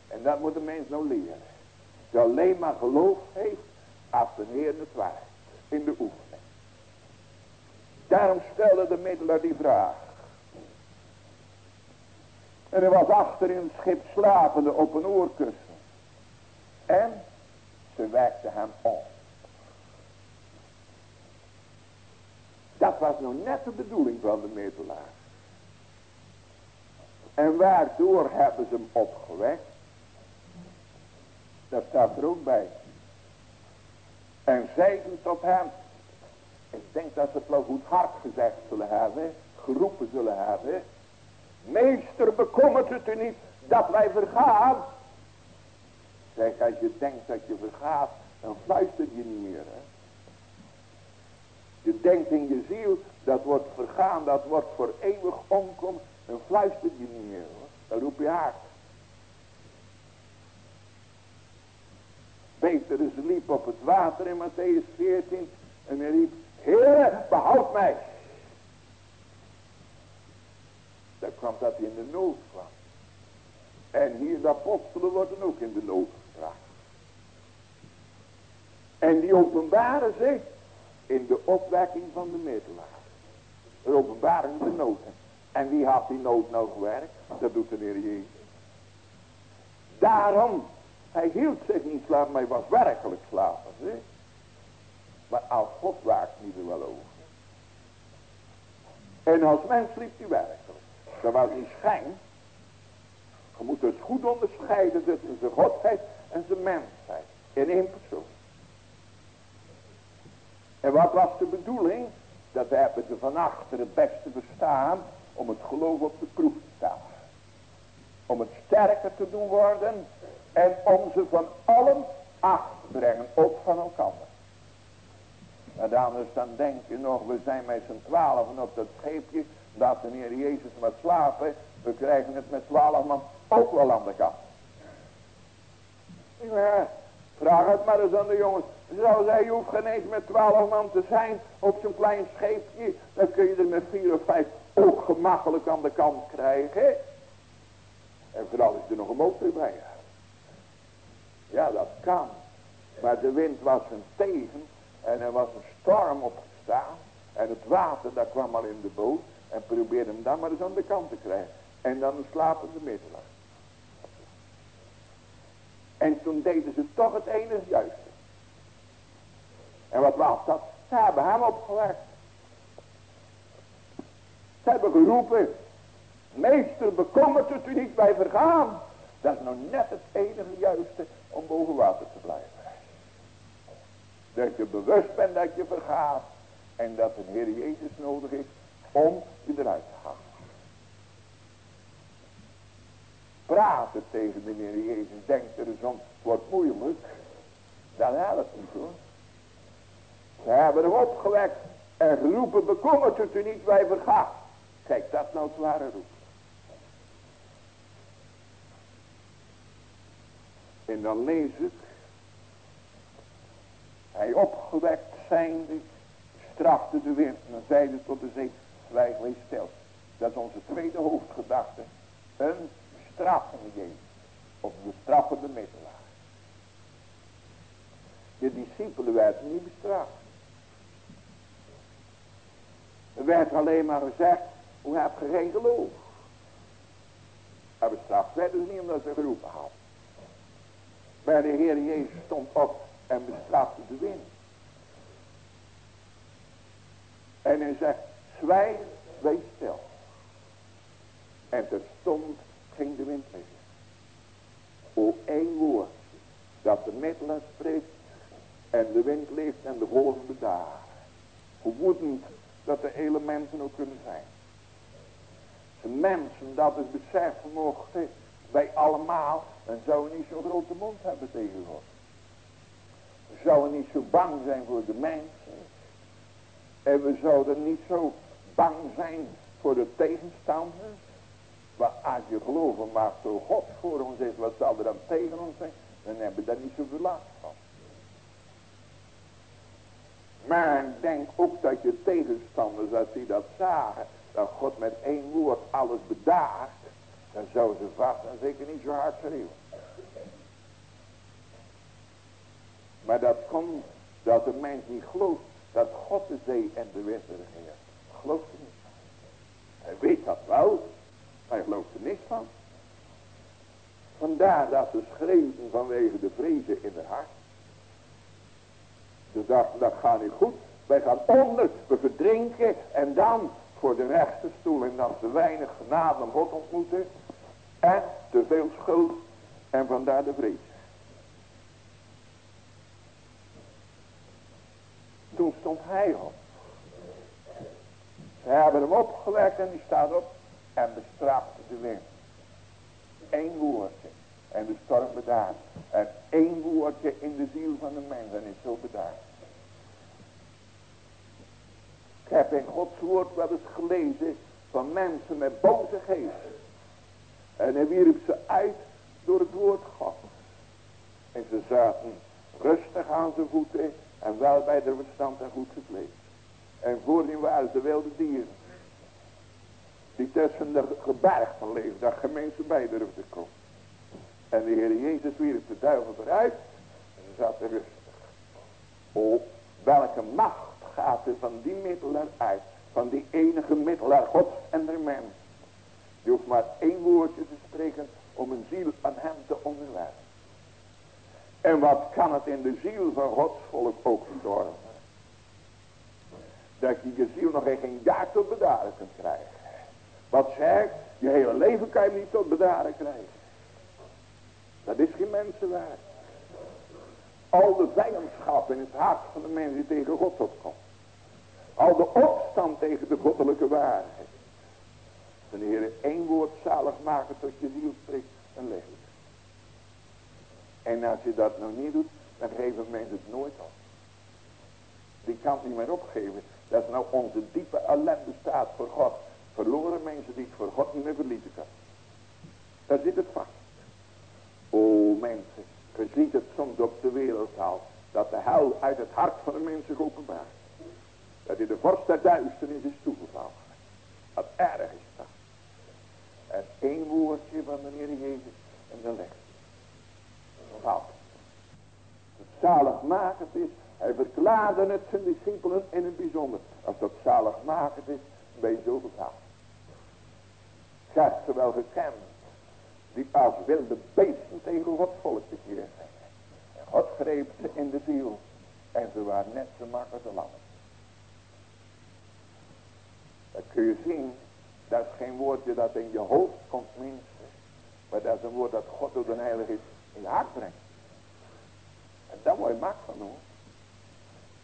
En dat moet de mens nou leren. Die alleen maar geloof heeft als de Heer het waard in de oefening. Daarom stelde de middelaar die vraag. En hij was achter in het schip slapende op een oorkussen. En ze wekte hem op. Dat was nou net de bedoeling van de middelaar. En waardoor hebben ze hem opgewekt? Dat staat er ook bij. En zeiden tot hem. Ik denk dat ze het goed hard gezegd zullen hebben. Geroepen zullen hebben. Meester bekommert het u niet dat wij vergaan. Zeg als je denkt dat je vergaat. Dan fluister je niet meer. Hè? Je denkt in je ziel. Dat wordt vergaan. Dat wordt voor eeuwig omkomen. Dan fluister je niet meer hoor. Dan roep je hard. Petrus liep op het water in Matthäus 14 en hij riep, Heer, behoud mij. Daar kwam dat hij in de nood kwam. En hier de apostelen worden ook in de nood gebracht. En die openbaren zich in de opwekking van de middelaar. De openbaren de nood. En wie had die nood nou gewerkt? Dat doet de Heer Jezus. Daarom hij hield zich niet slaaf, maar hij was werkelijk slaaf. Maar als God waakt niet er wel over. En als mens liep hij werkelijk. Dat was niet schijn. Je moet dus goed onderscheiden tussen zijn godheid en zijn mensheid. In één persoon. En wat was de bedoeling? Dat hebben ze van achter het beste bestaan om het geloof op de proef te stellen. Om het sterker te doen worden en om ze van allen af te brengen, ook van elkaar. En anders dan denk je nog, we zijn met z'n twaalfen op dat scheepje, dat de Heer Jezus met slapen, we krijgen het met twaalf man ook wel aan de kant. Ja, vraag het maar eens aan de jongens. Zou zij, je hoeft geen eens met twaalf man te zijn op zo'n klein scheepje, dan kun je er met vier of vijf ook gemakkelijk aan de kant krijgen. En vooral is er nog een motor bij. Ja, dat kan. Maar de wind was een tegen en er was een storm opgestaan. En het water, dat kwam al in de boot. En probeerde hem dan maar eens aan de kant te krijgen. En dan een slapende middelaar. En toen deden ze toch het enige juiste. En wat was dat? Ze hebben hem opgewerkt. Ze hebben geroepen. Meester, bekommert het u niet, wij vergaan. Dat is nou net het enige juiste om boven water te blijven. Dat je bewust bent dat je vergaat. En dat de Heer Jezus nodig is om je eruit te halen. Praten tegen de Heer Jezus. Denk er om, het wordt moeilijk. Dat helpt niet hoor. Ze hebben hem opgewekt en geroepen, bekommert het u niet, wij vergaan. Kijk, dat nou zware roep. En dan lees ik. Hij opgewekt zijnde strafte de wind en zeide tot de zee, zwijg wees stil. Dat is onze tweede hoofdgedachte. Een straffende Jezus. Of de straffende middelaar. De discipelen werden niet bestraft. Er werd alleen maar gezegd, hoe heb je geen geloof? En bestraft werden ze niet omdat ze geroepen hadden. Maar de Heer Jezus stond op en bestrafte de wind. En hij zegt, zwijg, wees stil. En terstond ging de wind liggen. O één woord dat de middelaar spreekt en de wind leeft en de golven bedaren. Hoe woedend dat de elementen ook kunnen zijn. De mensen dat het beseffen mochten, wij allemaal, dan zouden we niet zo'n grote mond hebben tegen God. We zouden niet zo bang zijn voor de mensen. En we zouden niet zo bang zijn voor de tegenstanders. Maar als je geloven maakt zo God voor ons is, wat zal er dan tegen ons zijn? Dan hebben we daar niet zoveel last van. Maar denk ook dat je tegenstanders, als die dat zagen, dat God met één woord alles bedaagt, dan zouden ze vast en zeker niet zo hard schreeuwen. Maar dat komt dat de mens niet gelooft dat God de zee en de wind regeert. Gelooft er niet van. Hij weet dat wel, maar hij gelooft er niks van. Vandaar dat ze schreeuwen vanwege de vrezen in haar hart. Ze dachten, dat gaat niet goed. Wij gaan onder, we verdrinken en dan voor de rechterstoel en dan te weinig genade om God ontmoeten. En te veel schuld en vandaar de vrees. Toen stond hij op. Ze hebben hem opgewekt en die staat op en bestrafte de wind. Eén woordje en de storm bedaard. En één woordje in de ziel van de mens en is zo bedaard. Ik heb in Gods woord wel eens gelezen van mensen met boze geesten. En hij wierp ze uit door het woord God. En ze zaten rustig aan zijn voeten en wel bij de verstand en goed gekleed. En voorin waren de wilde dieren. Die tussen de gebergten leefden, daar gemeense bij durfden komen. En de Heer Jezus wierp de duivel eruit. En ze zaten rustig. O, welke macht gaat er van die middelaar uit. Van die enige middelaar, God en de mens. Je hoeft maar één woordje te spreken om een ziel aan hem te onderwerpen. En wat kan het in de ziel van Gods volk ook stormen? Dat je je ziel nog geen jaar tot bedaren kunt krijgen. Wat zegt, je hele leven kan je niet tot bedaren krijgen. Dat is geen mensenwerk. Al de vijandschap in het hart van de mens die tegen God opkomt. Al de opstand tegen de goddelijke waarheid. De Heer één woord zalig maken tot je ziel spreekt en leven. En als je dat nou niet doet, dan geven mensen het nooit op. Die kan niet meer opgeven. Dat is nou onze diepe ellende staat voor God. Verloren mensen die het voor God niet meer verliezen kan. Daar zit het vast. O mensen, je ziet het soms op de wereldtaal. Dat de hel uit het hart van de mensen openbaart. Dat hij de vorst der duisternis is toegevallen. Wat erg is dat. En één woordje van de Heer Jezus en dan legt Wat Het zaligmakend is. Hij verklaarde het zijn discipelen in het bijzonder. Als dat zaligmakend is, ben je zo. Je hebt ze wel gekend die als wilde beesten tegen Gods volk te keer. En God greep ze in de ziel. En ze waren net zo makkelijk te lammen. Dat kun je zien. Dat is geen woordje dat in je hoofd komt minstens. Maar dat is een woord dat God door de Heilige in je hart brengt. En daar word je makkelijk van hoor.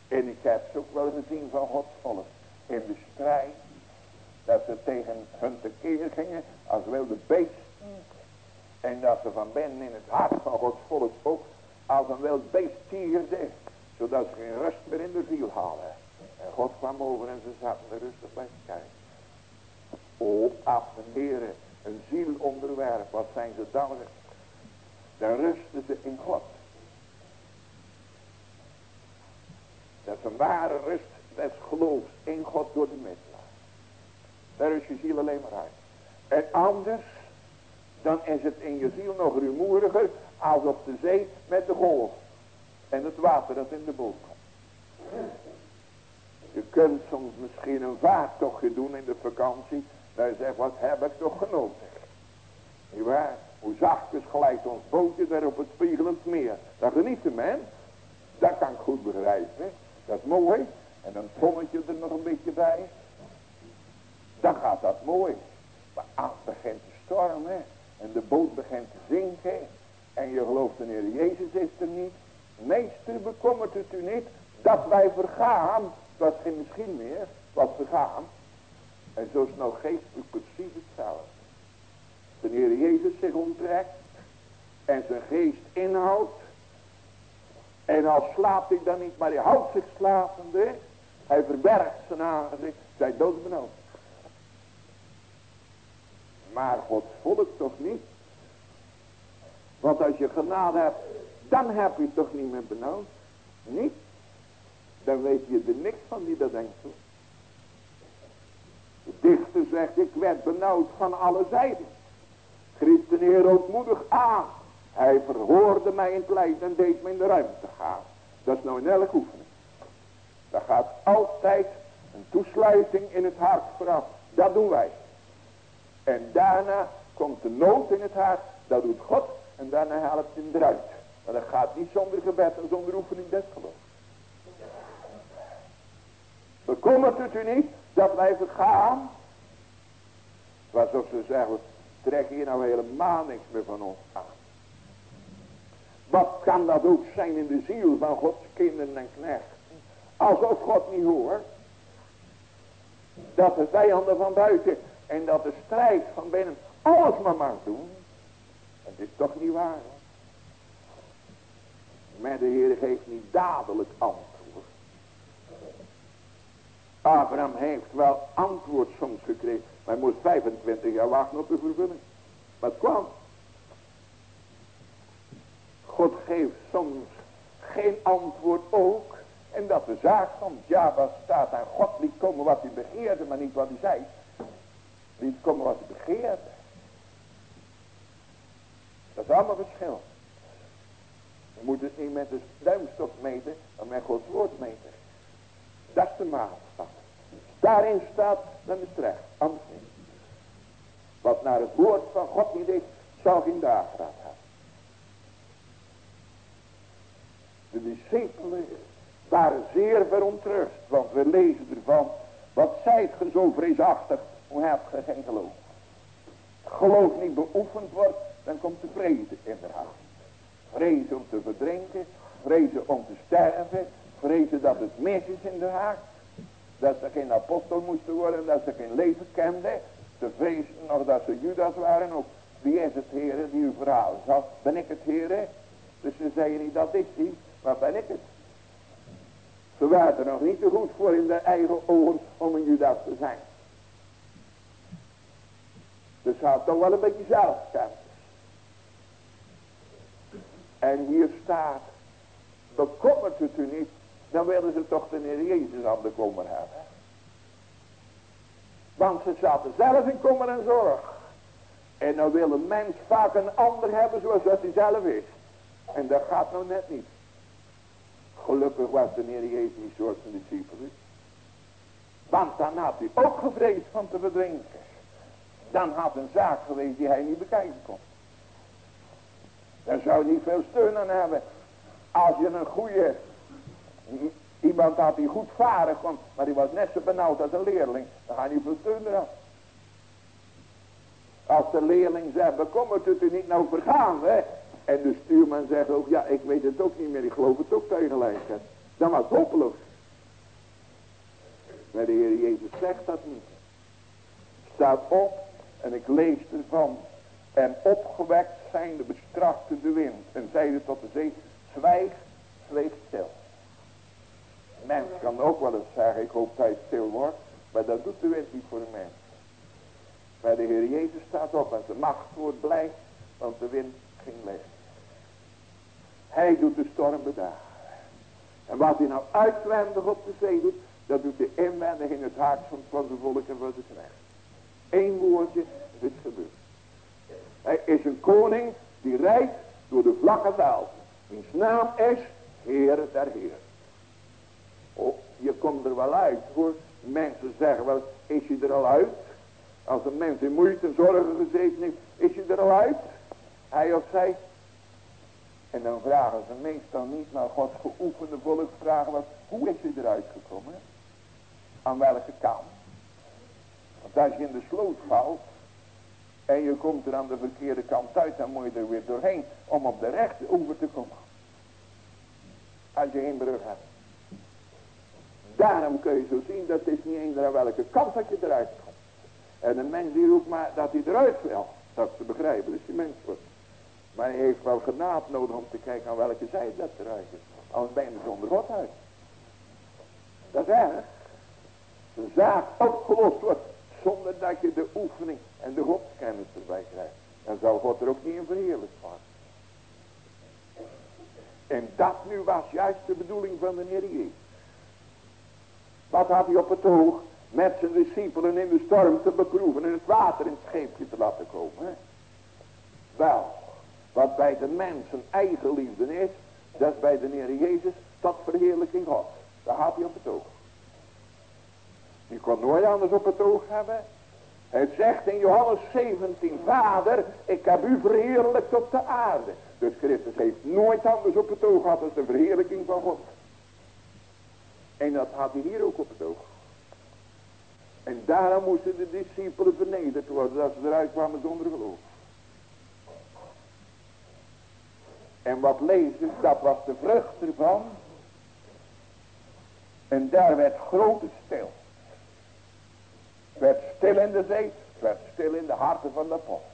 En ik heb ze ook wel gezien van Gods volk. In de strijd. Dat ze tegen hun tekeer gingen als wilde beesten. En dat ze van binnen in het hart van Gods volk ook als een wild beest tierde. Zodat ze geen rust meer in de ziel hadden. En God kwam over en ze zaten er rustig bij te kijken. O, een ziel onderwerp, wat zijn ze dan? Dan rusten ze in God. Dat is een ware rust des geloofs in God door de middelaar. Daar is je ziel alleen maar uit. En anders dan is het in je ziel nog rumoeriger als op de zee met de golf. En het water dat in de boot komt. Je kunt soms misschien een vaartochtje doen in de vakantie. Dat je zegt, wat heb ik toch genoten. Niet waar? Hoe zachtjes glijdt ons bootje daar op het spiegelend meer. Dat geniet de. Dat kan ik goed begrijpen. Dat is mooi. En een zonnetje er nog een beetje bij. Dan gaat dat mooi. Maar als begint te stormen. En de boot begint te zinken. En je gelooft de Heer Jezus is er niet. Meester bekommert het u niet. Dat wij vergaan. Het was geen misschien meer. Was vergaan. En zo snel geestelijk precies hetzelfde. De Heer Jezus zich onttrekt. En zijn geest inhoudt. En al slaapt hij dan niet, maar hij houdt zich slapende. Hij verbergt zijn aangezicht. Zij doodbenauwd. Maar Gods volk toch niet. Want als je genade hebt, dan heb je toch niet meer benauwd. Niet. Dan weet je er niks van die dat denkt. De dichter zegt, ik werd benauwd van alle zijden. Griep de Heer ootmoedig aan. Hij verhoorde mij in het lijden en deed me in de ruimte gaan. Dat is nou in elke oefening. Daar gaat altijd een toesluiting in het hart vooraf. Dat doen wij. En daarna komt de nood in het hart. Dat doet God. En daarna helpt hij hem eruit. Maar dat gaat niet zonder gebed en zonder oefening des geloof. Bekommert het u niet dat wij vergaan? Zoals ze zeggen, trek hier nou helemaal niks meer van ons aan. Wat kan dat ook zijn in de ziel van Gods kinderen en knechten? Alsof God niet hoort. Dat de vijanden van buiten en dat de strijd van binnen alles maar mag doen. Het is toch niet waar. Hoor. Maar de Heer geeft niet dadelijk antwoord. Abraham heeft wel antwoord soms gekregen. Maar moest 25 jaar wachten op de vervulling. Maar het kwam. God geeft soms geen antwoord ook. En dat de zaak van Java staat aan God liet komen wat hij begeerde, maar niet wat hij zei. Liet komen wat hij begeerde. Dat is allemaal verschil. Je moet het niet met de duimstok meten, maar met Gods woord meten. Dat is de maatstaf. Daarin staat, is het recht. Wat naar het woord van God niet is, zal geen dageraad hebben. De discipelen waren zeer verontrust, want we lezen ervan, wat zijt ge zo vreesachtig, hoe hebt ge geen geloof? Geloof niet beoefend wordt, dan komt de vrede in de hart. Vrezen om te verdrinken, vrezen om te sterven, vrezen dat het mis is in de hart. Dat ze geen apostel moesten worden, dat ze geen leven kenden. Ze vreesden nog dat ze Judas waren ook. Wie is het heren die uw verhaal zag? Ben ik het heren? Dus ze zeiden niet dat is die, maar ben ik het? Ze waren er nog niet te goed voor in de eigen ogen om een Judas te zijn. Dus ze had toch wel een beetje zelfkennis. En hier staat, bekommert het u niet, dan willen ze toch de Heer Jezus aan de kommer hebben. Want ze zaten zelf in kommer en zorg. En dan wil een mens vaak een ander hebben zoals dat hij zelf is. En dat gaat nou net niet. Gelukkig was de Heer Jezus niet soort van discipelen. Want dan had hij ook gevreesd van te verdrinken. Dan had een zaak geweest die hij niet bekijken kon. Daar zou hij niet veel steun aan hebben. Als je een goede, iemand had die goed kon, maar die was net zo benauwd als een leerling, dan ga je eraan. Als de leerling zegt, bekommert het u niet nou vergaan, hè? En de stuurman zegt ook, ja, ik weet het ook niet meer, ik geloof het ook tegelijk. Dan was het hopeloos. Maar de Heer Jezus zegt dat niet. Staat op en ik lees ervan. En opgewekt zijn de bestrachte de wind. En zeiden tot de zee, zwijg, zweeg stil. Mens kan ook wel eens zeggen, ik hoop dat hij stil wordt. Maar dat doet de wind niet voor de mens. Maar de Heer Jezus staat op en zijn macht wordt blij, want de wind ging leeg. Hij doet de storm bedaren. En wat hij nou uitwendig op de zee doet, dat doet hij inwendig in het hart van, van de volk en van de knecht. Eén woordje, is gebeurd. Hij is een koning die rijdt door de vlakke veld. Wiens naam is Heer der Heer. Oh, je komt er wel uit hoor. Mensen zeggen wel, is je er al uit? Als een mens in moeite en zorgen gezeten is, is je er al uit? Hij of zij? En dan vragen ze meestal niet naar Gods geoefende volk, vragen wat, hoe is je eruit gekomen? Aan welke kant? Want als je in de sloot valt, en je komt er aan de verkeerde kant uit, dan moet je er weer doorheen om op de rechte oever te komen. Als je geen brug hebt. Daarom kun je zo zien, dat is niet eens aan welke kant dat je eruit komt. En een mens die roept maar dat hij eruit wil. Dat te begrijpen, dus die mens wordt. Maar hij heeft wel genade nodig om te kijken aan welke zijde dat eruit is. Anders ben zonder God uit. Dat is erg. De zaak opgelost wordt zonder dat je de oefening en de godskennis erbij krijgt. Dan zal God er ook niet in verheerlijk van. En dat nu was juist de bedoeling van de Heer Jezus. Wat had hij op het oog? Met zijn discipelen in de storm te beproeven en het water in het scheepje te laten komen. Wel, wat bij de mensen eigen liefde is, dat is bij de Heer Jezus tot verheerlijking God. Dat had hij op het oog. Je kon nooit anders op het oog hebben. Hij zegt in Johannes 17, Vader, ik heb u verheerlijkt op de aarde. Dus Christus heeft nooit anders op het oog gehad als de verheerlijking van God. En dat had hij hier ook op het oog. En daarom moesten de discipelen vernederd worden, dat ze eruit kwamen zonder geloof. En wat lezen, dat was de vrucht ervan. En daar werd grote stil. Het werd stil in de zee, het werd stil in de harten van de apostel.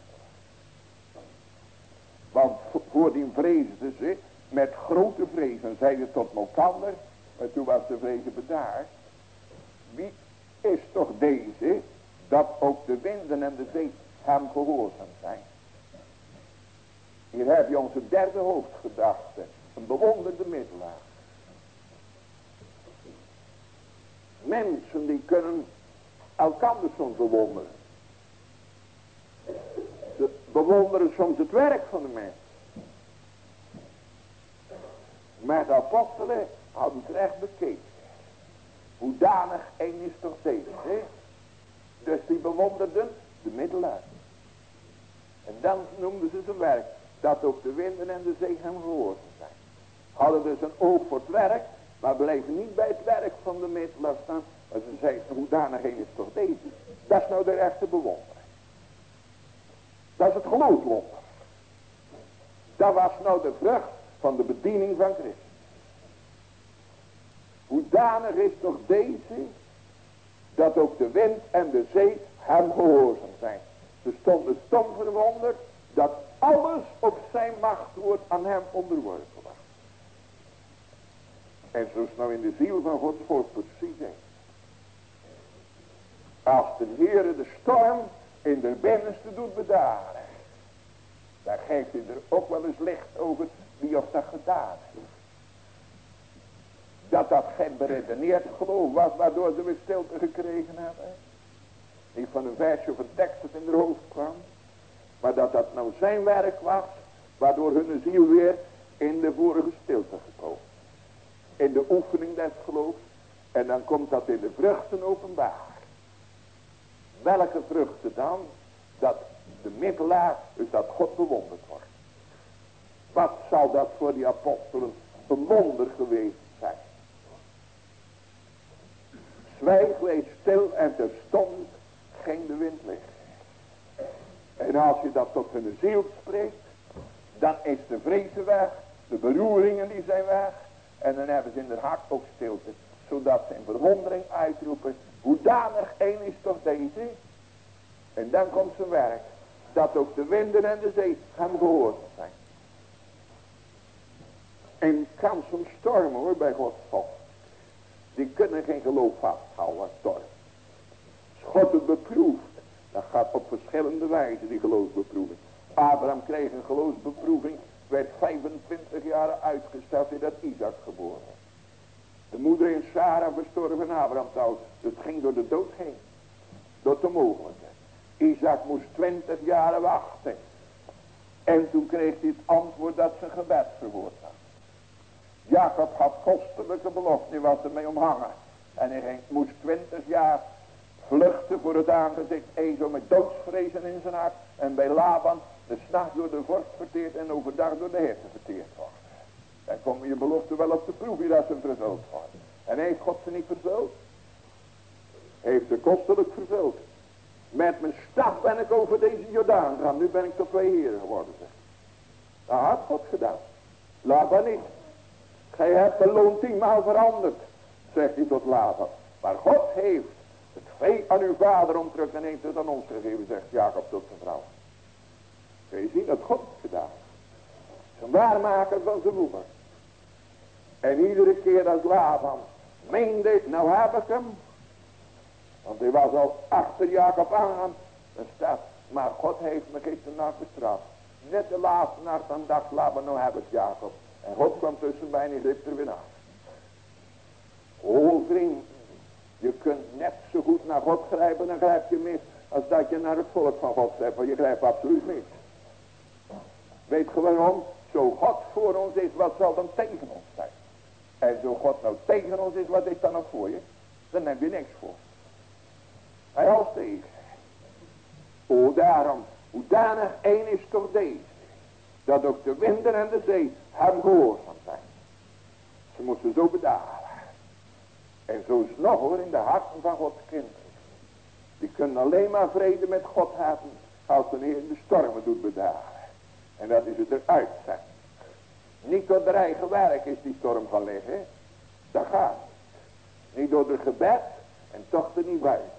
Want voor die vrezen ze met grote vrezen zeiden tot elkaar, maar toen was de vrezen bedaard. Wie is toch deze, dat ook de winden en de zee hem gehoorzaam zijn? Hier heb je onze derde hoofdgedachte. Een bewonderde middelaar. Mensen die kunnen elkander soms bewonderen. Ze bewonderen soms het werk van de mens. Maar de apostelen hadden het echt bekeken. Hoedanig één is toch deze. Hè? Dus die bewonderden de middelaar. En dan noemden ze zijn werk. Dat ook de winden en de zee hem gehoorzaam zijn. Hadden dus een oog voor het werk. Maar bleven niet bij het werk van de middelaar staan. Maar ze zeiden, hoedanig een is toch deze. Dat is nou de echte bewondering. Dat is het geloofwonder. Dat was nou de vrucht van de bediening van Christus. Hoedanig is toch deze, dat ook de wind en de zee hem gehoorzaam zijn. Ze stonden stom verwonderd dat alles op zijn macht wordt aan hem onderworpen. En zo is nou in de ziel van Gods volk precies zijn. Als de Heere de storm in de binnenste doet bedaren. Dan geeft hij er ook wel eens licht over wie of dat gedaan heeft. Dat dat geen beredeneerd geloof was waardoor ze weer stilte gekregen hebben. Niet van een versje of een tekst dat in de hoofd kwam. Maar dat dat nou zijn werk was. Waardoor hun ziel weer in de vorige stilte gekomen. In de oefening des geloofs. En dan komt dat in de vruchten openbaar. Welke vruchten dan? Dat de middelaar, dus dat God bewonderd wordt. Wat zal dat voor die apostelen een wonder geweest zijn? Zwijg, wees stil en terstond ging de wind liggen. En als je dat tot hun ziel spreekt, dan is de vrezen weg, de beroeringen die zijn weg. En dan hebben ze in de hart ook stilte, zodat ze in verwondering uitroepen, hoedanig één is toch deze? En dan komt zijn werk, dat ook de winden en de zee hem gehoorzaam zijn. En kan soms stormen hoor, bij Gods volk. Die kunnen geen geloof vasthouden. Als God het beproeft, dat gaat op verschillende wijzen die geloofsbeproeving. Abraham kreeg een geloofsbeproeving, werd 25 jaar uitgesteld in dat Isaac geboren De moeder en Sarah verstorven Abraham trouwens. Het ging door de dood heen. Door de mogelijkheid. Isaac moest 20 jaar wachten. En toen kreeg hij het antwoord dat zijn gebed verwoord. Jacob had kostelijke belofte, was ermee omhangen. En hij moest 20 jaar vluchtte voor het aangezicht Ezo met doodsvrezen in zijn hart. En bij Laban de s'nachts door de vorst verteerd en overdag door de herten verteerd wordt. Dan kom je belofte wel op de proef dat ze vervuld worden. En heeft God ze niet vervuld? Heeft ze kostelijk vervuld. Met mijn staf ben ik over deze Jordaan gegaan. Nu ben ik tot twee heren geworden. Dat had God gedaan. Laban niet. Gij hebt de loon tienmaal veranderd. Zegt hij tot Laban. Maar God heeft het vee aan uw vader omdrukt en heeft het aan ons gegeven. Zegt Jacob tot zijn vrouw. Kun je zien dat God gedaan Zijn waarmaker van zijn moeder. En iedere keer als Laban meende, nou heb ik hem. Want hij was al achter Jacob aan. Dan staat, maar God heeft me nacht bestraft. Net de laatste nacht dan dacht Laban, nou heb ik Jacob. En God kwam tussen mij en hij er weer af. O vriend, je kunt net zo goed naar God grijpen, dan grijp je mis. Als dat je naar het volk van God grijpt, want je grijpt absoluut mis. Weet je waarom? Zo God voor ons is, wat zal dan tegen ons zijn? En zo God nou tegen ons is, wat is dan nog voor je? Dan heb je niks voor. Hij als tegen. O daarom, hoe danig één is toch deze. Dat ook de winden en de zee hem gehoorzaam zijn. Ze moesten zo bedaren. En zo is nog hoor in de harten van Gods kinderen. Die kunnen alleen maar vrede met God hebben als de Heer de stormen doet bedaren. En dat is het eruit zijn. Niet door de eigen werk is die storm gaan liggen. Dat gaat niet. Niet door het gebed en toch er niet buiten.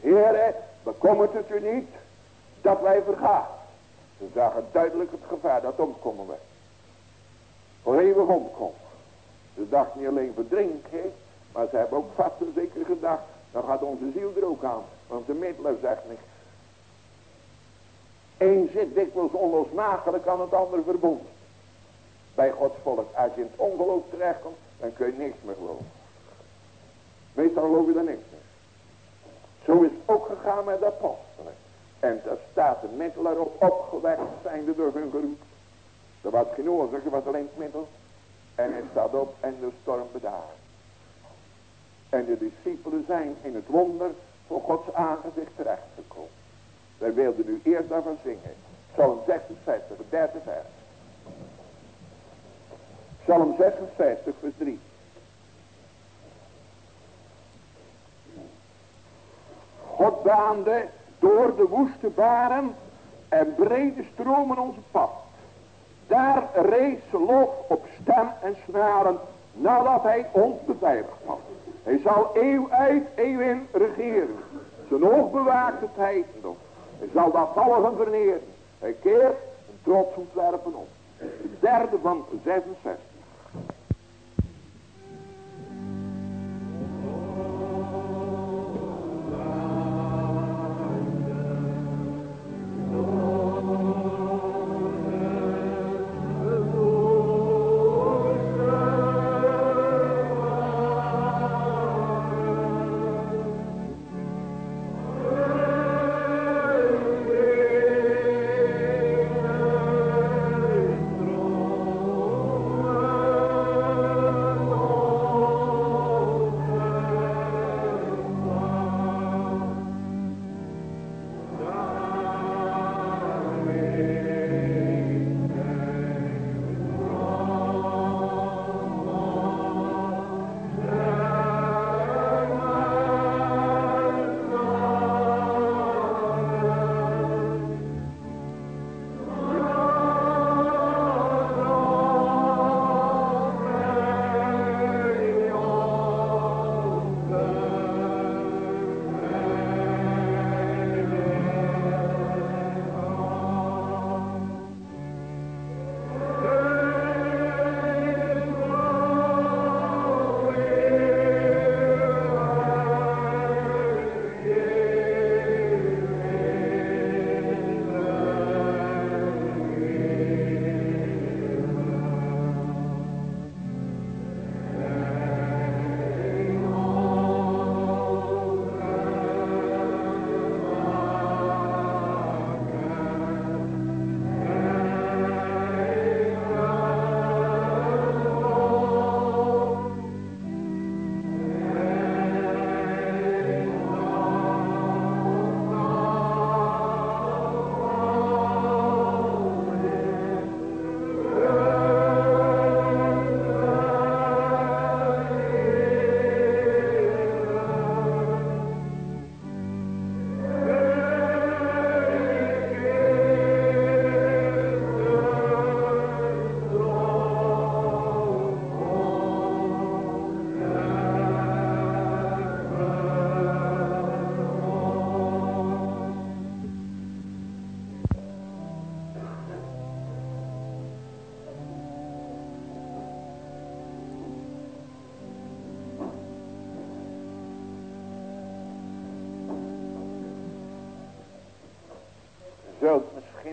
Heere, bekommert het u niet dat wij vergaan. Ze zagen duidelijk het gevaar dat omkomen we. Voor eeuwig omkomen. Ze dachten niet alleen verdrinken, maar ze hebben ook vast en zeker gedacht, dan gaat onze ziel er ook aan. Want de middelen zegt niet. Eén zit dikwijls onlosmakelijk aan het andere verbonden. Bij Gods volk, als je in het ongeloof terechtkomt, dan kun je niks meer geloven. Meestal geloof je dan niks meer. Zo is het ook gegaan met de apostelen. En daar staat de middelaar op opgewekt zijnde door hun geroep. Er was geen oorzaak, er was alleen middel. En hij staat op en de storm bedaart. En de discipelen zijn in het wonder voor Gods aangezicht terechtgekomen. Wij wilden nu eerst daarvan zingen. Psalm 56, derde vers. Psalm 56, vers 3. God baande door de woeste baren en brede stromen onze pad. Daar rees lof op stem en snaren nadat hij ons beveiligd had. Hij zal eeuw uit, eeuw in regeren. Zijn oog bewaakt het heidendom. Hij zal dat vallen verneren. Hij keert een trots ontwerpen op. De derde van 66.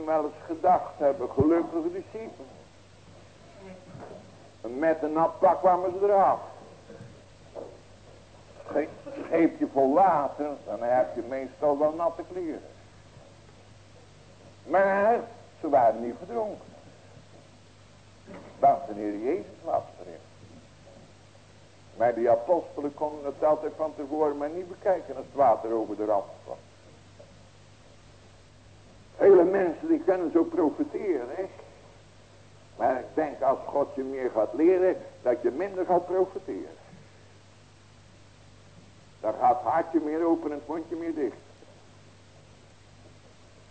Wel gedacht hebben, gelukkige discipelen. Met een nat pak kwamen ze eraf. Scheep je vol water, dan heb je meestal wel natte kleren. Maar ze waren niet verdronken. Want de Heer Jezus was erin. Maar die apostelen konden het altijd van tevoren maar niet bekijken als het water over de rand kwam. Vele zo profiteren. Maar ik denk als God je meer gaat leren, dat je minder gaat profiteren. Dan gaat het hartje meer open en het mondje meer dicht.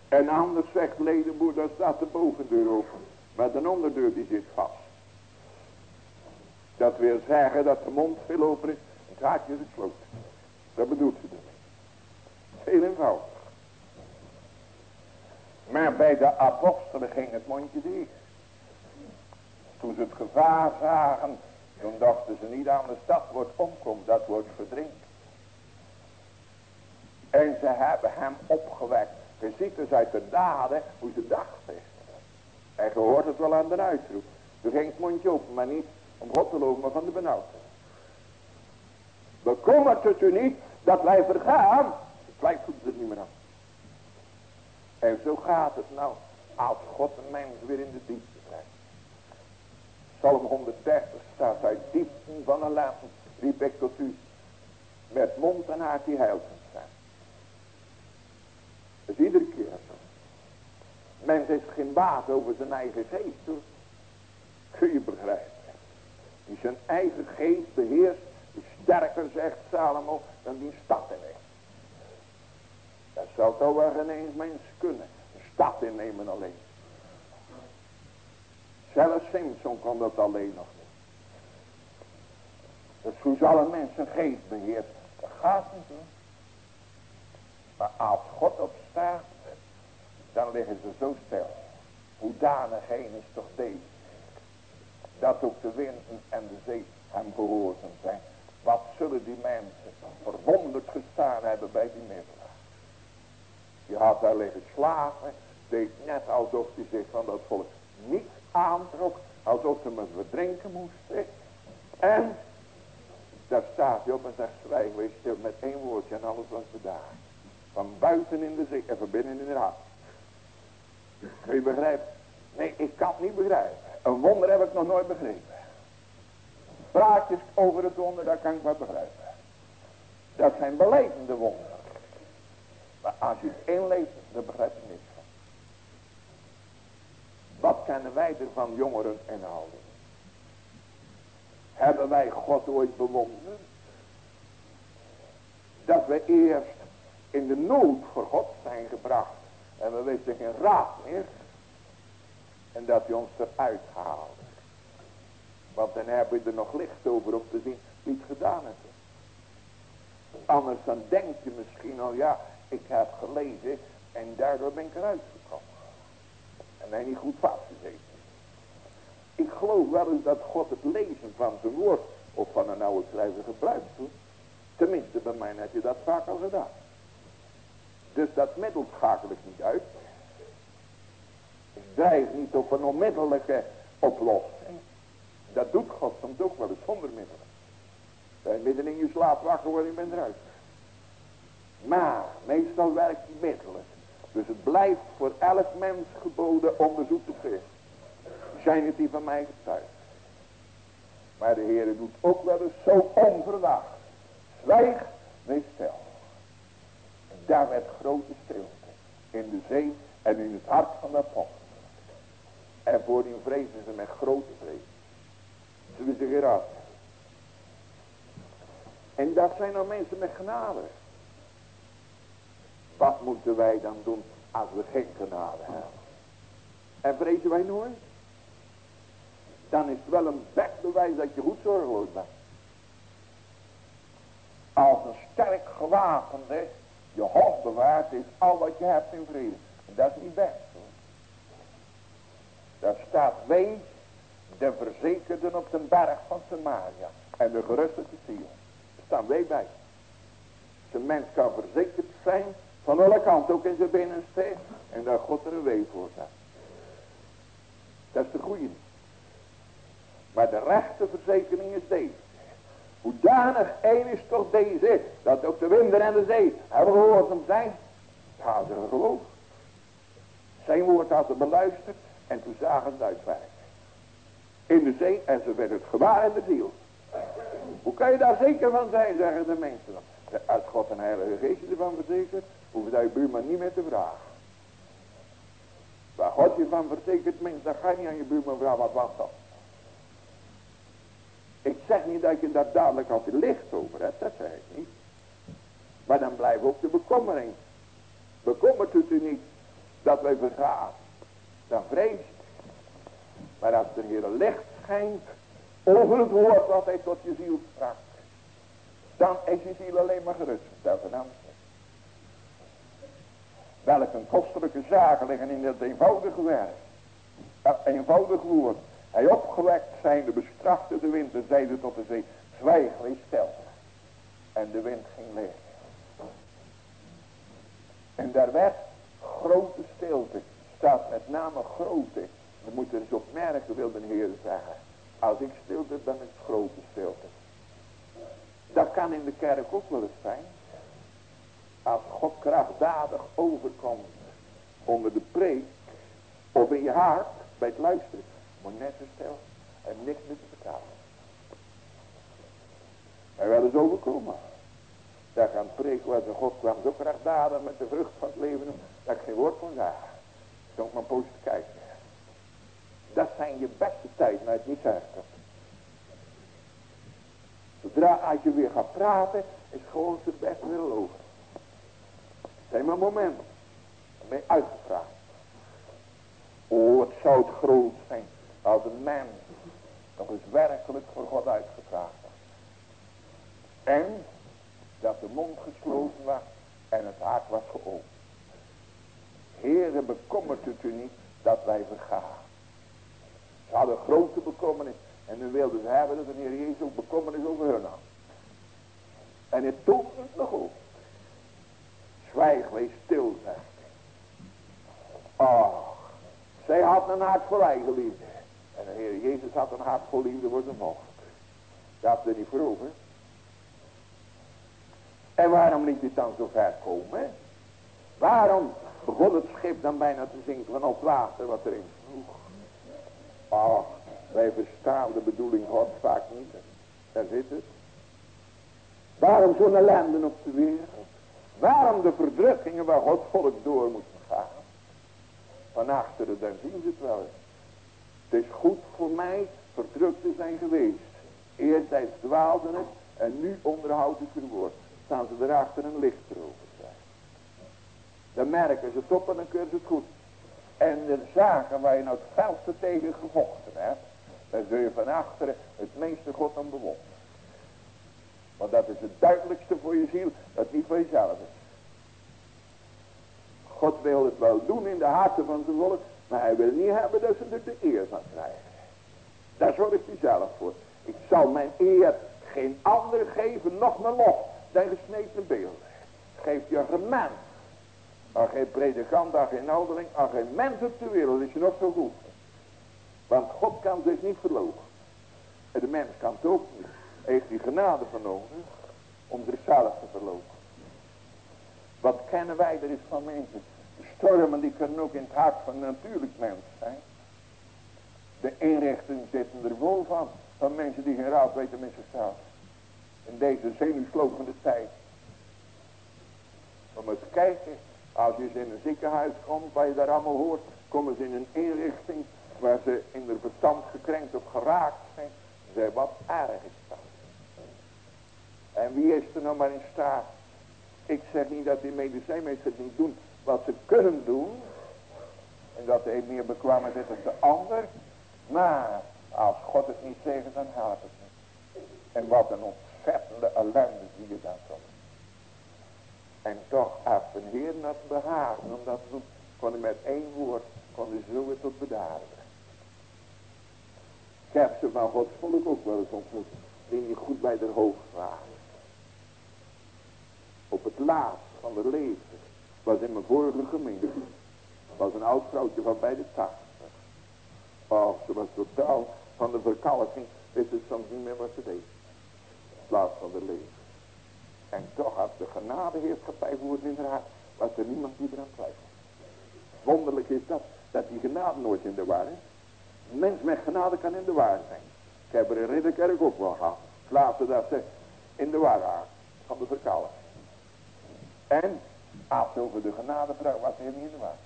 En anders zegt ledenboer, dan staat de bovendeur open. Maar de onderdeur die zit vast. Dat wil zeggen dat de mond veel open is, het hartje is gesloten. Dat bedoelt ze dus. Heel eenvoudig. Maar bij de apostelen ging het mondje dicht. Toen ze het gevaar zagen, toen dachten ze niet aan de stad wordt omkomt, dat wordt verdrinkt. En ze hebben hem opgewekt. Je ziet dus uit de daden hoe ze dachten. En je hoort het wel aan de uitroep. Toen ging het mondje open, maar niet om God te loven, maar van de benauwdheid. Bekommert het u niet dat wij vergaan. Het voelt er niet meer aan. En zo gaat het nou als God een mens weer in de diepte brengt. Psalm 130 staat uit diepten van een laten riep ik tot u. Met mond en hart die heil zijn. Is iedere keer zo. Mens heeft geen baat over zijn eigen geest hoor. Kun je begrijpen. Die zijn eigen geest beheerst. Die sterker zegt Salomo dan die stad in. Dat zou toch wel geen eens mens kunnen. Een stad innemen alleen. Zelfs Simpson kon dat alleen nog niet. Dus hoe zal een mens geest? Dat gaat niet. Maar als God op staat, dan liggen ze zo stil. Hoedanig heen is toch deze. Dat ook de winden en de zee hem gehoorzaam zijn. Wat zullen die mensen verwonderd gestaan hebben bij die middelen. Je had daar liggen slagen. Deed net alsof hij zich van dat volk niet aantrok. Alsof ze me verdrinken moesten. En daar staat hij op en zegt zwijg wees met één woordje en alles was bedaard. Van buiten in de zee en van binnen in de hart. Kun je begrijpen? Nee, ik kan het niet begrijpen. Een wonder heb ik nog nooit begrepen. Praatjes over het wonder, dat kan ik wel begrijpen. Dat zijn beleidende wonderen. Maar als je het inleest, dan begrijp je niks van. Wat kennen wij ervan, jongeren en ouderen? Hebben wij God ooit bewonderd? Dat we eerst in de nood voor God zijn gebracht. En we wisten geen raad meer. En dat hij ons eruit haalde. Want dan hebben we er nog licht over om te zien wie het gedaan heeft. Anders dan denk je misschien al, ja, ik heb gelezen en daardoor ben ik eruit gekomen. En ben niet goed vastgezeten. Ik geloof wel eens dat God het lezen van zijn woord of van een oude schrijver gebruikt. Hoor. Tenminste, bij mij heb je dat vaak al gedaan. Dus dat middel schakel ik niet uit. Ik drijf niet op een onmiddellijke oplossing. Dat doet God soms ook wel eens zonder middelen. Dat midden in je slaap wakker worden en je bent eruit. Maar meestal werkt die middelen. Dus het blijft voor elk mens geboden onderzoek te geven. Zijn het die van mij getuigd. Maar de Heer doet ook wel eens zo onverwacht. Zwijg, wees stil. Daar werd grote stilte. In de zee en in het hart van de apostel. En voor die vrezen ze met grote vrees. Ze geraad. En dat zijn nou mensen met genade. Wat moeten wij dan doen als we geen genade hebben? En vrezen wij nooit? Dan is het wel een bewijs dat je goed zorgeloos bent. Als een sterk gewapende je hoofd bewaart is al wat je hebt in vrede. En dat is niet best hoor. Daar staat wees de verzekerden op de berg van Samaria en de geruste Sion. Daar staan wij bij. Als een mens kan verzekerd zijn van alle kanten, ook in zijn binnenste. En dat God er een wee voor. Dat is de goede Maar de rechte verzekering is deze. Hoedanig één is toch deze, dat ook de winden en de zee hebben gehoorzaam zijn. Dat hadden ze geloof. Zijn woord hadden beluisterd en toen zagen ze het. In de zee en ze werden het gewaar in de ziel. Hoe kan je daar zeker van zijn, zeggen de mensen dan. Als God een heilige geest ervan verzekert, hoef je buurman niet meer te vragen. Waar God je van verzekert, mens, dan ga je niet aan je buurman vragen, wat was dat? Ik zeg niet dat je daar dadelijk altijd licht over hebt, dat zeg ik niet. Maar dan blijft ook de bekommering. Bekommert het u niet dat wij vergaan, dan vreest. Maar als er hier een licht schijnt over het woord wat hij tot je ziel sprak, dan is je ziel alleen maar gerust. Dat is Welk een kostelijke zaken liggen in dat eenvoudige werk. Eenvoudig woord. Hij opgewekt zijnde bestrafte de wind en tot de zee, zwijg, wees stil. En de wind ging leeg. En daar werd grote stilte. Staat met name grote. We moeten eens opmerken, wil de Heer zeggen. Als ik stilte ben, is het grote stilte. Dat kan in de kerk ook wel eens zijn. Als God krachtdadig overkomt onder de preek. Of in je hart, bij het luisteren. Moet net en niks meer te vertellen. En wel eens overkomen. Daar gaan preken waar de God kwam zo krachtdadig met de vrucht van het leven. Dat ik geen woord van zeggen. Zo maar poosje te kijken. Dat zijn je beste tijden het niet zeggen. Zodra als je weer gaat praten, is gewoon het best weer over. Zijn maar momenten. Dan ben je uitgevraagd. Oh, het zou het groot zijn als een mens nog eens werkelijk voor God uitgevraagd was. En dat de mond gesloten was en het hart was geopend. Heere, bekommert het u niet dat wij vergaan. Ze hadden grote bekommernis. En nu wilden ze hebben dat de Heer Jezus ook bekommernis over hun had. En het toont het nog op. Zwijg, wees stil, zegt Oh, zij had een hart voor eigen liefde. En de Heer Jezus had een hart vol liefde voor zijn volk. Dat er niet voor over. En waarom liet het dan zo ver komen? Waarom begon het schip dan bijna te zinken van op water wat erin vroeg? Oh, wij verstaan de bedoeling God vaak niet. Daar zit het. Waarom zo'n ellende op de wereld? Waarom de verdrukkingen waar God volk door moet gaan? Van achteren, daar zien ze het wel eens. Het is goed voor mij verdrukt te zijn geweest. Eertijds dwaalde het en nu onderhoudt het er woord. Staan ze erachter een licht erover zijn. Dan merken ze het op en dan kunnen ze het goed. En de zaken waar je nou het felste tegen gevochten hebt. Daar zul je van achteren het meeste God aan bewonderen. Want dat is het duidelijkste voor je ziel. Dat niet voor jezelf is. God wil het wel doen in de harten van zijn volk. Maar hij wil niet hebben dat ze er de eer van krijgen. Daar zorgt hij zelf voor. Ik zal mijn eer geen ander geven, nog mijn lof, dan gesneden beelden. Geeft je mens. Aan geen predikant, aan geen ouderling, aan geen mens op de wereld is je nog zo goed. Want God kan zich niet verlogen. En de mens kan het ook niet. Heeft die genade van nodig om zichzelf te verlogen. Wat kennen wij er is van mensen? Stormen die kunnen ook in het hart van een natuurlijk mens zijn. De inrichting zitten er vol van. Van mensen die geen raad weten met zichzelf. In deze zenuwslopende tijd. Om eens kijken. Als je eens in een ziekenhuis komt. Waar je daar allemaal hoort. Komen ze in een inrichting. Waar ze in de verstand gekrenkt of geraakt zijn. Ze wat erg is. En wie is er nou maar in staat. Ik zeg niet dat die medicijnmeesters niet doen wat ze kunnen doen. En dat de een meer bekwaam is dan de ander. Maar als God het niet zegt, dan helpt het niet. En wat een ontzettende ellende zie je dan toch. En toch, als de Heer behagen dat te doen, kon hij met één woord, kon hij zo tot bedaren Ik heb ze van Gods volk ook wel eens ontmoet, die niet goed bij de hoofd waren. Op het laatst van de leven was in mijn vorige gemeente. was een oud vrouwtje van bij de tachtig. Oh, ze was totaal van de verkalking. Wist het soms niet meer wat ze deed. In plaats van de leven. En toch had de genadeheerschappij voor in haar Was er niemand die eraan twijfelde. Wonderlijk is dat. Dat die genade nooit in de waar is. Een mens met genade kan in de waar zijn. Ik heb er in Ridderkerk ook wel gehad. Laten dat ze in de waar waren. Van de verkalking. En als over de genadevrouw was hij niet de waar.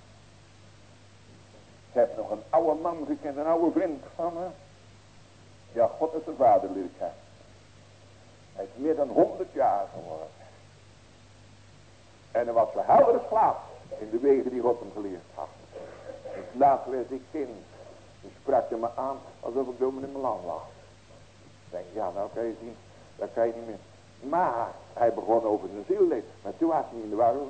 Ik heb nog een oude man gekend, een oude vriend van me. Ja, God is zijn vader leer Hij is meer dan honderd jaar geworden. En er was een heldere slaap in de wegen die God hem geleerd had. Dus later werd ik kind. Dus sprak hij me aan alsof ik domen in mijn land lag. Ik denk, ja, nou kan je zien, dat kan je niet meer. Maar hij begon over zijn ziel leven. Maar toen was niet in de waarheid.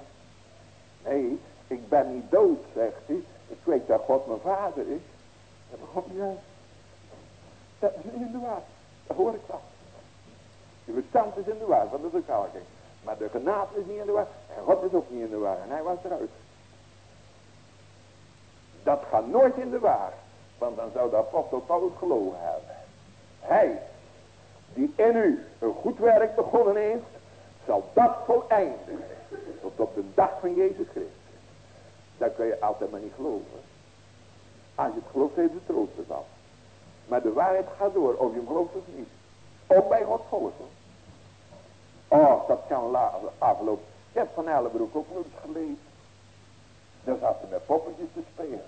Nee, ik ben niet dood, zegt hij. Ik weet dat God mijn vader is. Dat begon hij Dat is niet in de waarheid. Dat hoor ik wel. Je verstand is in de waarheid, want dat is een kalking. Maar de genade is niet in de waarheid. En God is ook niet in de waarheid. En hij was eruit. Dat gaat nooit in de waarheid. Want dan zou de apostel Paulus gelogen hebben. Hij, die in u een goed werk begonnen heeft, zal dat voleinden. Tot op de dag van Jezus Christus. Dat kun je altijd maar niet geloven. Als je het gelooft, heeft het troost ervan. Maar de waarheid gaat door, of je hem gelooft of niet. Ook bij God volgen. Oh, dat kan aflopen. Ik heb van Ellenbroek ook nog eens gelezen. Daar zat ze met poppetjes te spelen.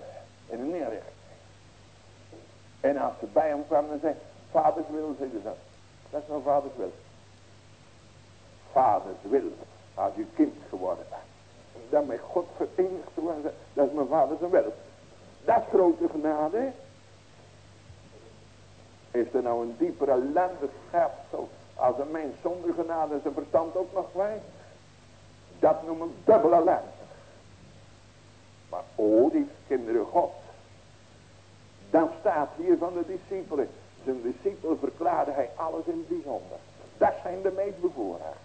In een inrichting. En als ze bij hem kwamen en zei, vaders wil, zeiden ze, dat is mijn vaders wil. Vaders wil, als je kind geworden bent. Dan met God verenigd worden, dat is mijn vaders wil. Dat grote genade. Is er nou een dieper ellendig schepsel als een mens zonder genade zijn verstand ook nog kwijt? Dat noemen we dubbel ellende. Maar oh, die kinderen God. Dan staat hier van de discipelen. Zijn discipelen verklaarde hij alles in het bijzonder. Dat zijn de meest bevoorrecht.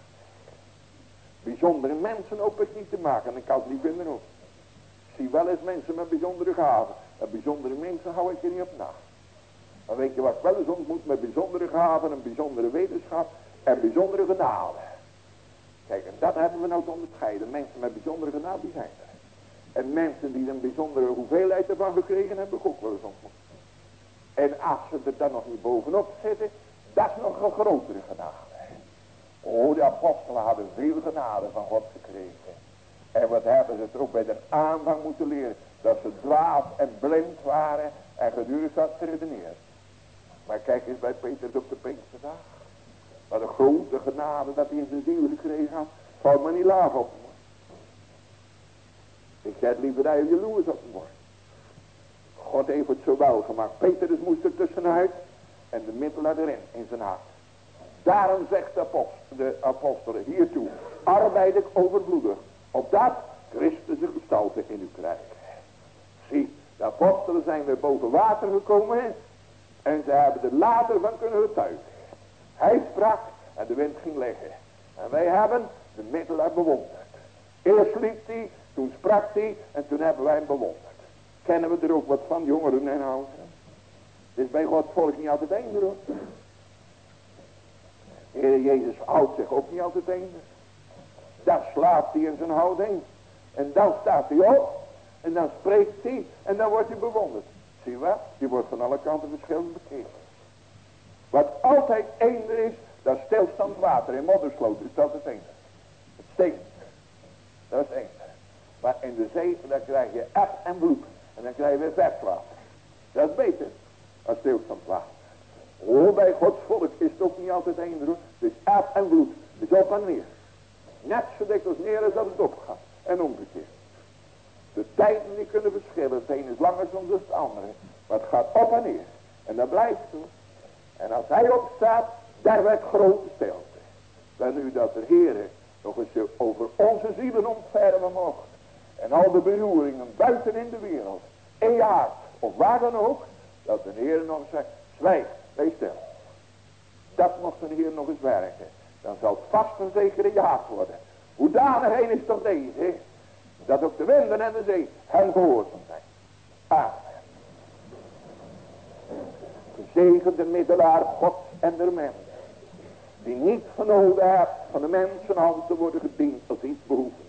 Bijzondere mensen hoop ik niet te maken. En ik kan het niet vinden ook. Ik zie wel eens mensen met bijzondere gaven. En bijzondere mensen hou ik er niet op na. Maar weet je wat wel eens ontmoet met bijzondere gaven en bijzondere wetenschap en bijzondere genade. Kijk, en dat hebben we nou te onderscheiden. Mensen met bijzondere genade, die zijn er. En mensen die een bijzondere hoeveelheid ervan gekregen hebben, ook wel eens ontmoet. En als ze er dan nog niet bovenop zitten, dat is nog een grotere genade. Oh, de apostelen hadden veel genade van God gekregen. En wat hebben ze ook bij de aanvang moeten leren. Dat ze dwaas en blind waren en gedurig zat te redeneren. Maar kijk eens bij Peter op de Pinksterdag. Wat een grote genade dat hij in zijn ziel gekregen had. Valt me niet laag op. Ik zet liever dat je jaloers op wordt. God heeft het zo wel gemaakt. Petrus moest er tussenuit. En de middelaar erin, in zijn hart. Daarom zegt de apostel, de hiertoe. Arbeid ik overbloedig. Opdat Christus een gestalte in u krijgt. Zie, de apostelen zijn weer boven water gekomen. En ze hebben er later van kunnen getuigen. Hij sprak en de wind ging liggen. En wij hebben de middelaar bewonderd. Eerst liep hij, toen sprak hij en toen hebben wij hem bewonderd. Kennen we er ook wat van, jongeren en ouderen? Het is bij Gods volk niet altijd eender hoor. Heer Jezus houdt zich ook niet altijd eender. Dan slaapt hij in zijn houding. En dan staat hij op. En dan spreekt hij. En dan wordt hij bewonderd. Zie je wat? Je wordt van alle kanten verschillend bekeken. Wat altijd eender is, dat stilstand water in moddersloot. Is dat het eender. Het stinkt. Dat is eender. Maar in de zee, dan krijg je echt en bloed. En dan krijg je weer. Dat is beter als stilstand water. Oh, bij Gods volk is het ook niet altijd hoor. Het is eb en bloed. Is op en neer. Net zo dikwijls neer als dat het opgaat. En omgekeerd. De tijden die kunnen verschillen. Het een is langer dan het andere. Maar het gaat op en neer. En dat blijft zo. En als hij opstaat, daar werd grote stilte. Dan nu dat de Heer nog eens over onze zielen ontfermen mocht. En al de beroeringen buiten in de wereld. In jaar of waar dan ook. Dat de Heer nog zegt, zwijg, wees stil. Dat mocht de Heer nog eens werken. Dan zal het vast een zekere jaar worden. Hoe danig heen is toch deze. Dat ook de winden en de zee hem gehoorzaam zijn. Amen. Gezegende middelaar God en der mens. Die niet genoten hebt van de mensenhand te worden gediend als iets behoeven.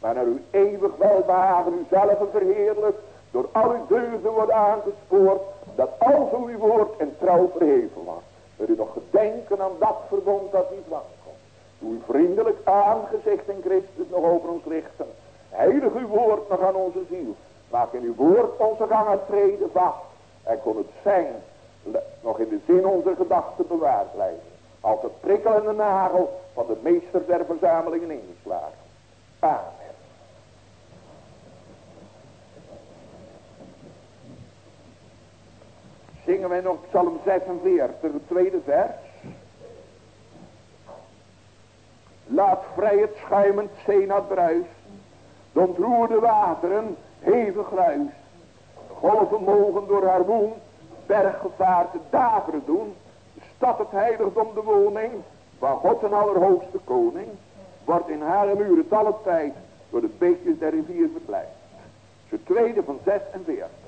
Maar naar uw eeuwig welbehagen uzelf verheerlijk. Door al uw deugden wordt aangespoord. Dat al zo uw woord en trouw verheven wordt. Wil u nog gedenken aan dat verbond dat niet was komt. Doe uw vriendelijk aangezicht in Christus nog over ons richten. Heilig uw woord nog aan onze ziel. Maak in uw woord onze gangen treden vast. En kon het zijn nog in de zin onze gedachten bewaard blijven. Als het prikkelende nagel van de meester der verzamelingen ingeslagen. Amen. Zingen wij nog Psalm 46, het tweede vers. Laat vrij het schuimend zeenat bruis. De ontroerde wateren hevig ruis. golven mogen door haar woen berggevaarte daveren doen. Stad het heiligdom de woning van God en allerhoogste koning. Wordt in haar muren alle tijd door de beekjes der rivier verblijft. De tweede van 46.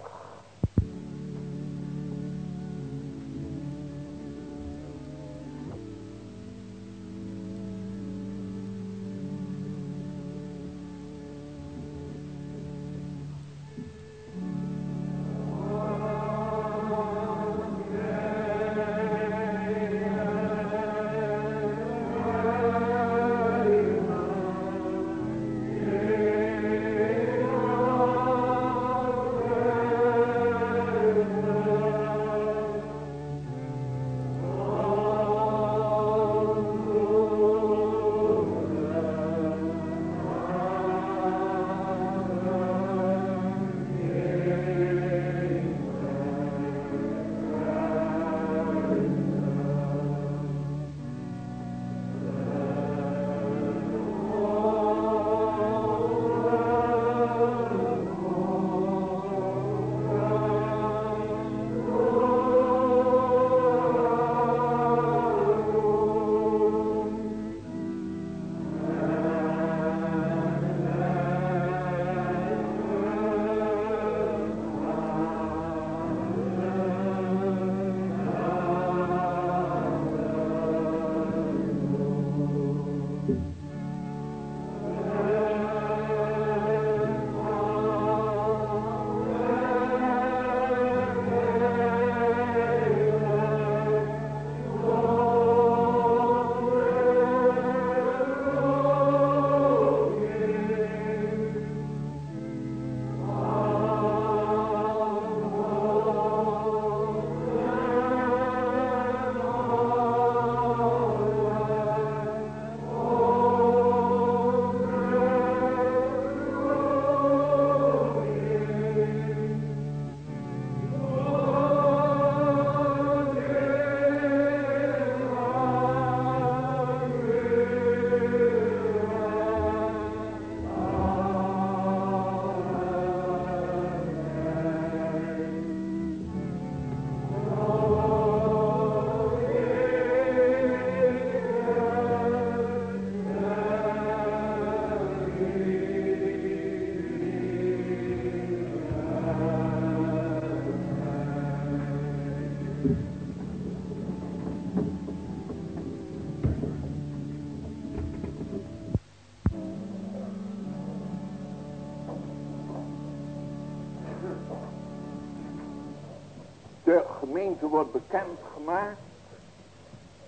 Gemeente wordt bekendgemaakt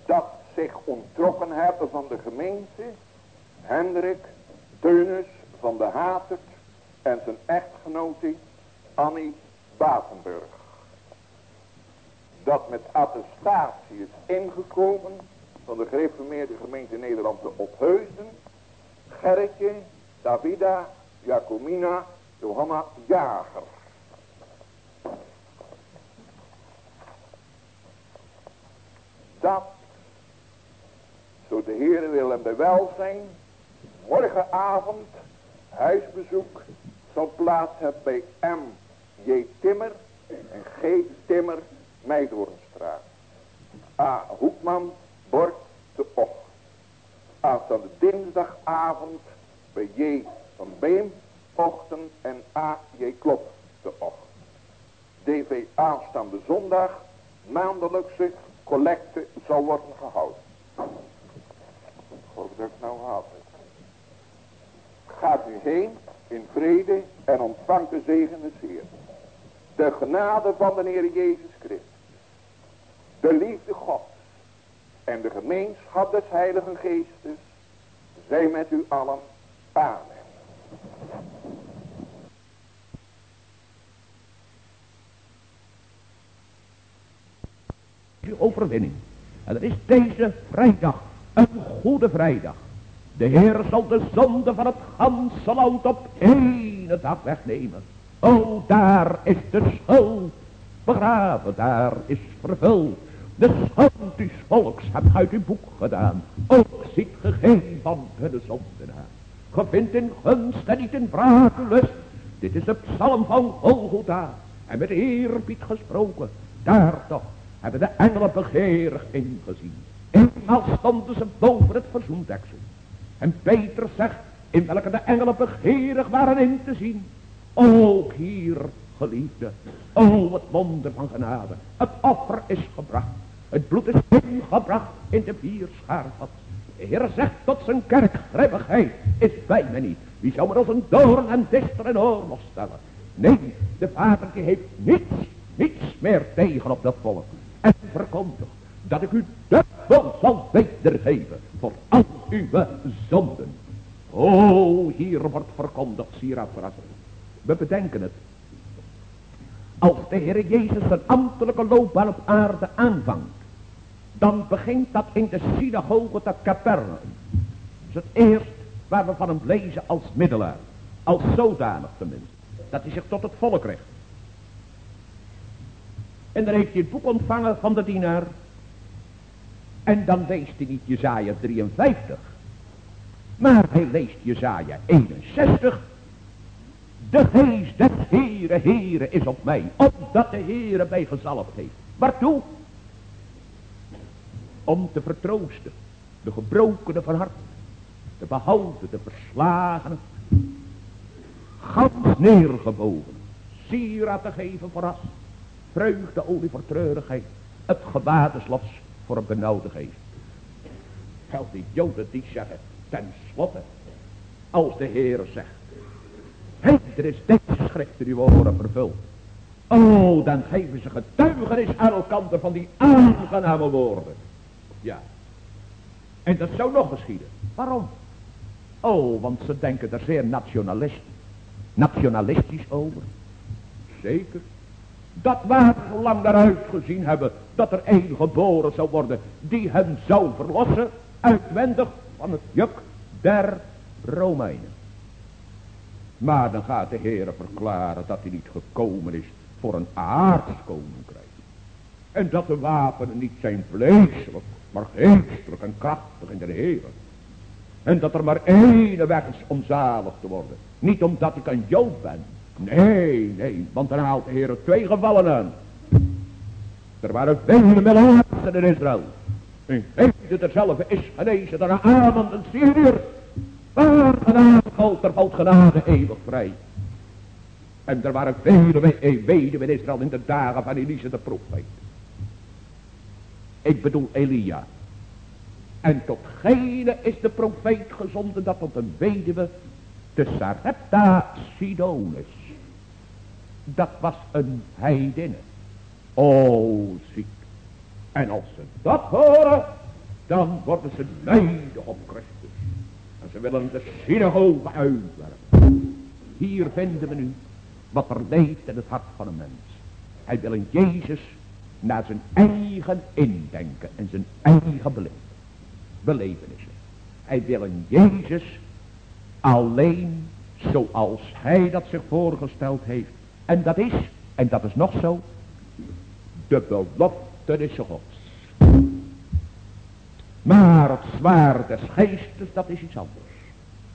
dat zich ontrokken hebben van de gemeente Hendrik Teunus van de Hatert en zijn echtgenote Annie Batenburg. Dat met attestatie is ingekomen van de gereformeerde gemeente Nederland te Opheusden, Gerritje, Davida, Jacomina, Johanna Jager. dat, zo de Heer en bij welzijn, morgenavond huisbezoek zal plaats hebben bij M. J. Timmer en G. Timmer, Meidornstraat. A. Hoekman, Bord, de Och. Aanstaande dinsdagavond bij J. van Beem ochtend en A.J. Klop de ochtend. DV aanstaande zondag maandelijkse collecte zal worden gehouden. Wat ik nou. Gaat u heen in vrede en ontvangt de zegen des Heer. De genade van de Heer Jezus Christus. De liefde God. En de gemeenschap des Heiligen Geestes. Zij met u allen. Amen. overwinning. En dat is deze vrijdag, een goede vrijdag. De Heer zal de zonde van het ganse land op één dag wegnemen. O, daar is de schuld begraven, daar is vervuld. De schuld des volks hebt uit uw boek gedaan. Ook ziet ge geen van hun zonden aan. Ge vindt in gunst en niet in wrakelust. Dit is de psalm van Golgotha. En met eerbied gesproken. Daar toch hebben de engelen begeerig ingezien. Eenmaal stonden ze boven het verzoendeksel. En Peter zegt, in welke de engelen begeerig waren in te zien. Ook hier, geliefde, o het wonder van genade. Het offer is gebracht. Het bloed is ingebracht in de vier schaarvat. De Heer zegt tot zijn kerk, grimmigheid is bij me niet. Wie zou me als een doorn en dichter in oorlog stellen? Nee, de vader die heeft niets, niets meer tegen op dat volk. En verkondigt dat ik u dubbel zal wedergeven voor al uw zonden. O, hier wordt verkondigd, Sira. We bedenken het. Als de Heer Jezus zijn ambtelijke loopbaan op aarde aanvangt, dan begint dat in de synagoge te Capernaum. Dat is het eerst waar we van hem lezen als middelaar. Als zodanig tenminste. Dat hij zich tot het volk richt. En dan heeft hij het boek ontvangen van de dienaar. En dan leest hij niet Jezaja 53. Maar hij leest Jezaja 61. De geest des Heere, Heere is op mij. Omdat de Heere mij gezalfd heeft. Waartoe? Om te vertroosten. De gebrokenen van hart. De behouden, de verslagenen. Gans neergebogen. Sieraad te geven voor as. Vreugde, olie voor treurigheid. Het gewadeslot voor een benauwde geest. Wel, die joden die zeggen, ten slotte, als de Heer zegt, er is deze schrift die woorden vervuld. Oh, dan geven ze getuigenis aan elkaar van die aangename woorden. Ja. En dat zou nog geschieden. Waarom? Oh, want ze denken er zeer nationalistisch, nationalistisch over. Zeker. Dat waar ze lang naar uitgezien hebben dat er één geboren zou worden die hen zou verlossen uitwendig van het juk der Romeinen. Maar dan gaat de Heer verklaren dat hij niet gekomen is voor een aards koninkrijk. En dat de wapenen niet zijn vleeselijk, maar geestelijk en krachtig in de Heer. En dat er maar één weg is om zalig te worden. Niet omdat ik een Jood ben. Nee, nee, want dan haalt de Heer twee gevallen aan. Er waren vele melaatsen in Israël. En Eén dezelfde is genezen door een en Syriër. Waar genade gold, er valt genade eeuwig vrij. En er waren vele weduwen in Israël in de dagen van Elise de profeet. Ik bedoel Elia. En tot gene is de profeet gezonden dat tot een weduwe de Sarepta Sidonis. Dat was een heidinne. O, ziek. En als ze dat horen, dan worden ze nijdig op Christus. En ze willen de synagoge uitwerpen. Hier vinden we nu wat er leeft in het hart van een mens. Hij wil in Jezus naar zijn eigen indenken en zijn eigen belevenissen. Hij wil in Jezus alleen zoals hij dat zich voorgesteld heeft. En dat is, en dat is nog zo, de belofte is gods. Maar het zwaar des geestes, dat is iets anders.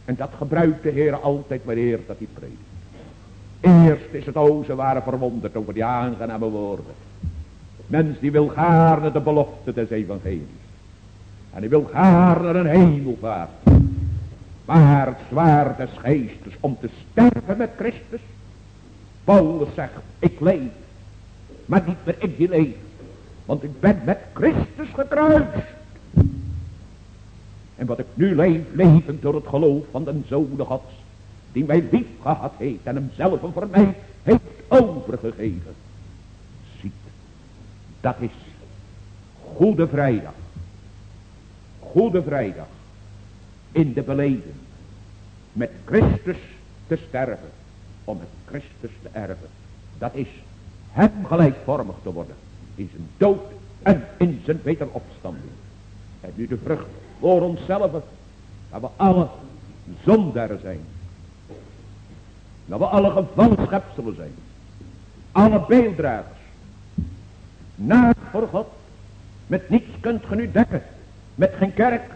En dat gebruikt de Heer altijd wanneer dat hij predikt. Eerst is het o, waren verwonderd over die aangename woorden. Mens die wil gaarne de belofte des evangelies. En die wil gaarne een hemelvaart. waar het zwaar des geestes om te sterven met Christus. Paulus zegt, ik leef, maar niet meer ik die leef, want ik ben met Christus gekruist. En wat ik nu leef, levend door het geloof van de Zoon Gods, die mij lief gehad heeft en hemzelf voor mij heeft overgegeven. Ziet, dat is Goede Vrijdag. Goede Vrijdag. In de beleden. Met Christus te sterven. Om met Christus te erven. Dat is hem gelijkvormig te worden. In zijn dood en in zijn wederopstanding. En nu de vrucht voor onszelf. Dat we alle zondaren zijn. Dat we alle gevallen schepselen zijn. Alle beelddragers. Naast voor God. Met niets kunt ge nu dekken. Met geen kerk.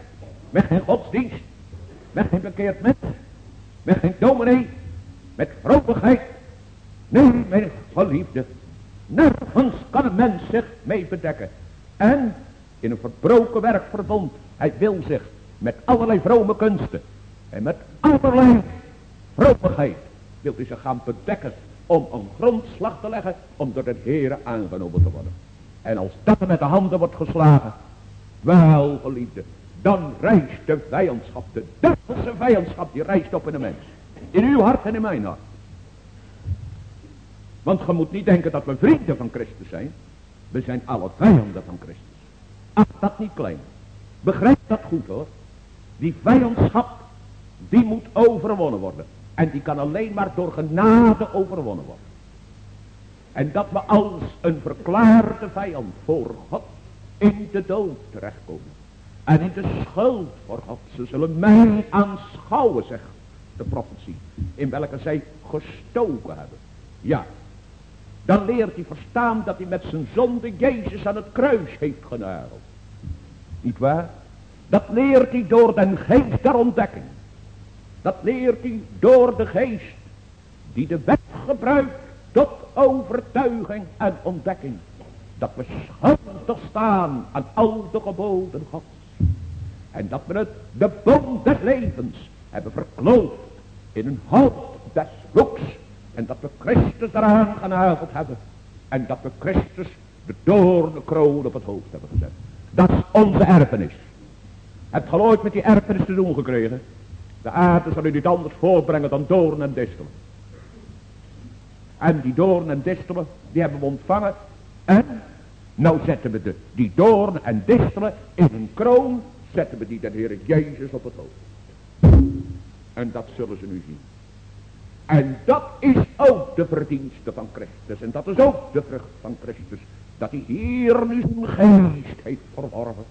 Met geen godsdienst. Met geen bekeerd mens. Met geen dominee. Met vroomigheid. Nee, mijn geliefde. Nergens kan een mens zich mee bedekken. En in een verbroken werkverbond. Hij wil zich met allerlei vrome kunsten. En met allerlei vromigheid. Wil hij zich gaan bedekken. Om een grondslag te leggen. Om door de Heer aangenomen te worden. En als dat met de handen wordt geslagen. Wel geliefde. Dan reist de vijandschap. De duivelse vijandschap die reist op in de mens. In uw hart en in mijn hart. Want je moet niet denken dat we vrienden van Christus zijn. We zijn alle vijanden van Christus. Ach, dat niet klein. Begrijp dat goed hoor. Die vijandschap, die moet overwonnen worden. En die kan alleen maar door genade overwonnen worden. En dat we als een verklaarde vijand voor God in de dood terechtkomen. En in de schuld voor God. Ze zullen mij aanschouwen, zegt de profetie. In welke zij gestoken hebben. Ja. Dan leert hij verstaan dat hij met zijn zonde Jezus aan het kruis heeft genageld. Niet waar? Dat leert hij door den geest der ontdekking. Dat leert hij door de geest die de wet gebruikt tot overtuiging en ontdekking. Dat we schuldig staan aan al de geboden gods. En dat we het, de boom des levens, hebben verkloofd in een hout des vloeks. En dat we Christus eraan genageld hebben. En dat we Christus de doornenkroon op het hoofd hebben gezet. Dat is onze erfenis. Hebt je ooit met die erfenis te doen gekregen? De aarde zal u niet anders voortbrengen dan doorn en distelen. En die doorn en distelen, die hebben we ontvangen. En nou zetten we de, die doorn en distelen in een kroon. Zetten we die de Heer Jezus op het hoofd. En dat zullen ze nu zien. En dat is ook de verdienste van Christus. En dat is ook de vrucht van Christus. Dat hij hier nu zijn geest heeft verworven.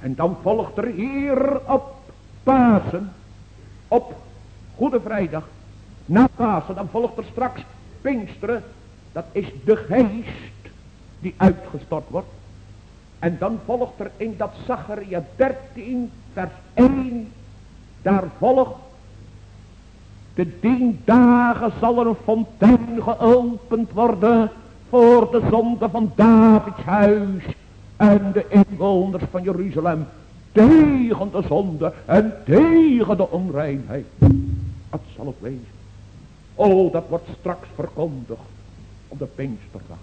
En dan volgt er hier op Pasen, op Goede Vrijdag, na Pasen, dan volgt er straks Pinksteren. Dat is de geest die uitgestort wordt. En dan volgt er in dat Zacharia 13 vers 1. Daar volgt. De tien dagen zal er een fontein geopend worden. Voor de zonde van Davids huis. En de inwoners van Jeruzalem. Tegen de zonde en tegen de onreinheid. Dat zal het wezen. Oh, dat wordt straks verkondigd op de Pinksterdag.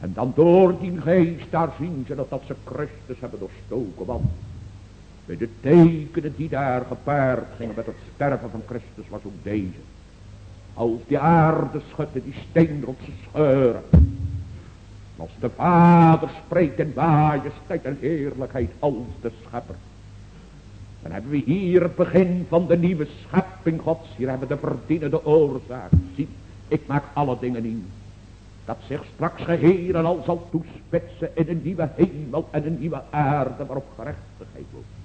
En dan door die geest, daar zien ze dat, dat ze Christus hebben doorstoken. Want bij de tekenen die daar gepaard gingen met het sterven van Christus was ook deze. Als die aarde schutte, die steenrotsen scheuren. Als de Vader spreekt in majesteit en heerlijkheid als de schepper. Dan hebben we hier het begin van de nieuwe schepping gods. Hier hebben we de verdienende oorzaak. Zie, ik maak alle dingen nieuw. Dat zich straks geheel en al zal toespitsen in een nieuwe hemel en een nieuwe aarde waarop gerechtigheid wordt.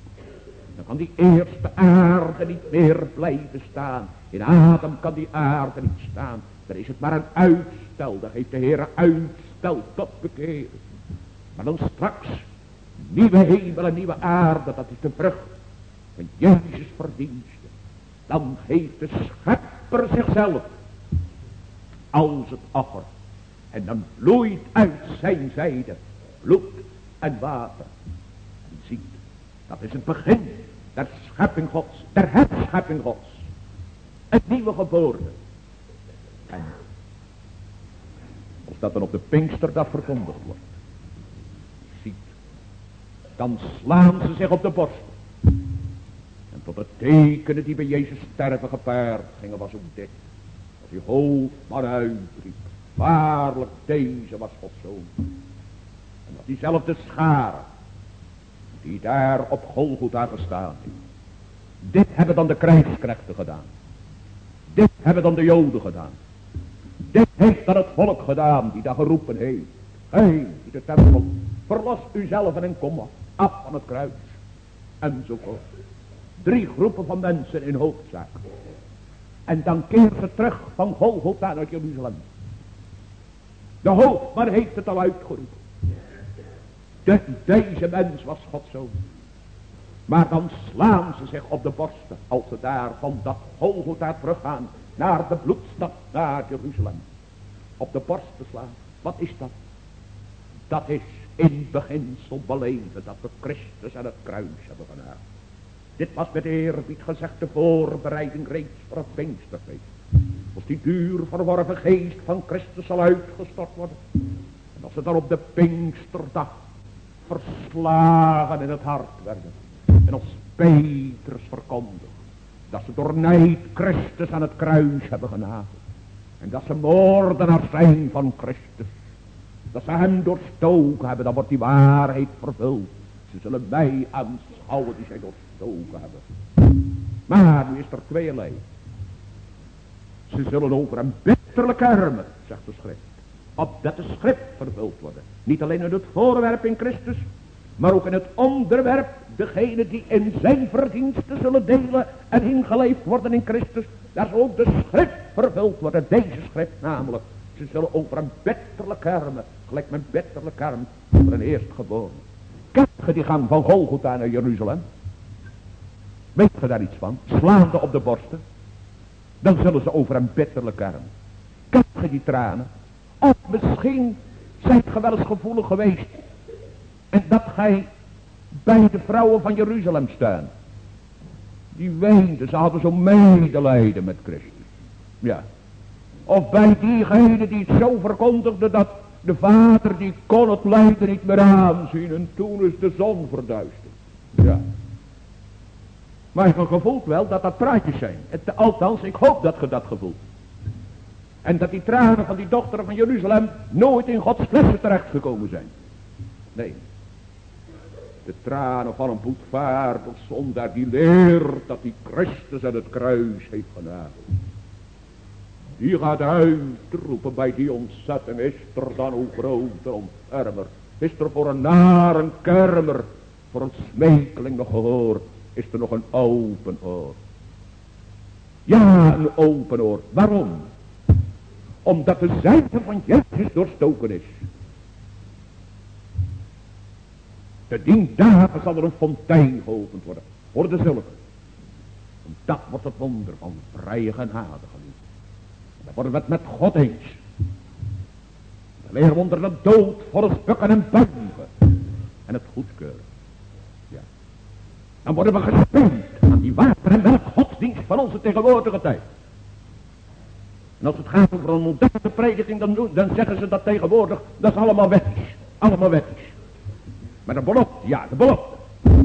Dan kan die eerste aarde niet meer blijven staan. In Adam kan die aarde niet staan. Dan is het maar een uitstel. Dan heeft de Heer uitstel tot bekeren. Maar dan straks nieuwe hemel en nieuwe aarde. Dat is de vrucht van Jezus verdienste. Dan geeft de schepper zichzelf als het offer. En dan vloeit uit zijn zijde bloed en water. En ziet, dat is het begin der schepping gods, der herschepping gods. Het nieuwe geboorte. En als dat dan op de Pinksterdag verkondigd wordt. Ziet. Dan slaan ze zich op de borst. En tot het tekenen die bij Jezus sterven gepaard gingen was ook dit. Als hij hoofd maar uitriep. Waarlijk deze was Gods zoon. En dat diezelfde scharen. Die daar op Golgotha gestaan. Dit hebben dan de krijgsknechten gedaan. Dit hebben dan de joden gedaan. Dit heeft dan het volk gedaan die daar geroepen heeft. Hé, die de tempel, verlos uzelf en kom af van het kruis. Enzovoort. Drie groepen van mensen in hoofdzaak. En dan keert ze terug van Golgotha naar Jeruzalem. De hoofdman heeft het al uitgeroepen. De, deze mens was Gods zoon. Maar dan slaan ze zich op de borsten als ze daar van dat Golgotha teruggaan naar de bloedstad, naar Jeruzalem. Op de borst te slaan. Wat is dat? Dat is in beginsel beleven dat we Christus aan het kruis hebben gedaan. Dit was met eerbied gezegd de voorbereiding reeds voor het Pinksterfeest. Als die duur verworven geest van Christus zal uitgestort worden. En als ze dan op de Pinksterdag verslagen in het hart werden. En als Petrus verkondigt. Dat ze door Christus aan het kruis hebben genageld. En dat ze moordenaars zijn van Christus. Dat ze hem doorstoken hebben. Dan wordt die waarheid vervuld. Ze zullen mij aanschouwen die zij doorstoken hebben. Maar nu is er. Ze zullen over een bitterlijk kermen, zegt de schrift. Opdat de schrift vervuld worden. Niet alleen in het voorwerp in Christus, maar ook in het onderwerp, degene die in zijn verdiensten zullen delen en ingeleefd worden in Christus, daar zal ook de schrift vervuld worden, deze schrift namelijk. Ze zullen over een bitterlijk kermen, gelijk met bitterlijk kerm, over een eerstgeboren. Kent je die gang van Golgotha naar Jeruzalem? Weet je daar iets van? Slaande op de borsten. Dan zullen ze over een bitterlijk kerm. Kent je die tranen? Of misschien zijt ge wel eens gevoelig geweest. En dat gij bij de vrouwen van Jeruzalem staan. Die weenden, ze hadden zo medelijden met Christus. Ja. Of bij diegene die het zo verkondigde dat de vader die kon het lijden niet meer aanzien. En toen is de zon verduisterd. Ja. Maar je gevoelt wel dat dat praatjes zijn. Het, althans, ik hoop dat je dat gevoelt. En dat die tranen van die dochter van Jeruzalem nooit in Gods flessen terechtgekomen zijn. Nee. De tranen van een boetvaardig zondaar die leert dat die Christus aan het kruis heeft genageld. Die gaat uitroepen bij die ontzetting. Is er dan ook groter ontfermer? Is er voor een naren kermer, voor een smekeling nog gehoor? Is er nog een open oor? Ja, een open oor. Waarom? Omdat de zijde van Jezus doorstoken is. Te dien dagen zal er een fontein geopend worden. Voor de. En dat wordt het wonder van vrije genade geliefd. Dan worden we het met God eens. De leren onder de dood voor het bukken en buigen. En het goedkeuren. Ja. Dan worden we gespeeld aan die water en godsdienst van onze tegenwoordige tijd. En als het gaat over een moderne prediking, dan, doen, dan zeggen ze dat tegenwoordig, dat is allemaal wettisch. Allemaal wettisch. Maar de belofte, ja, de belofte.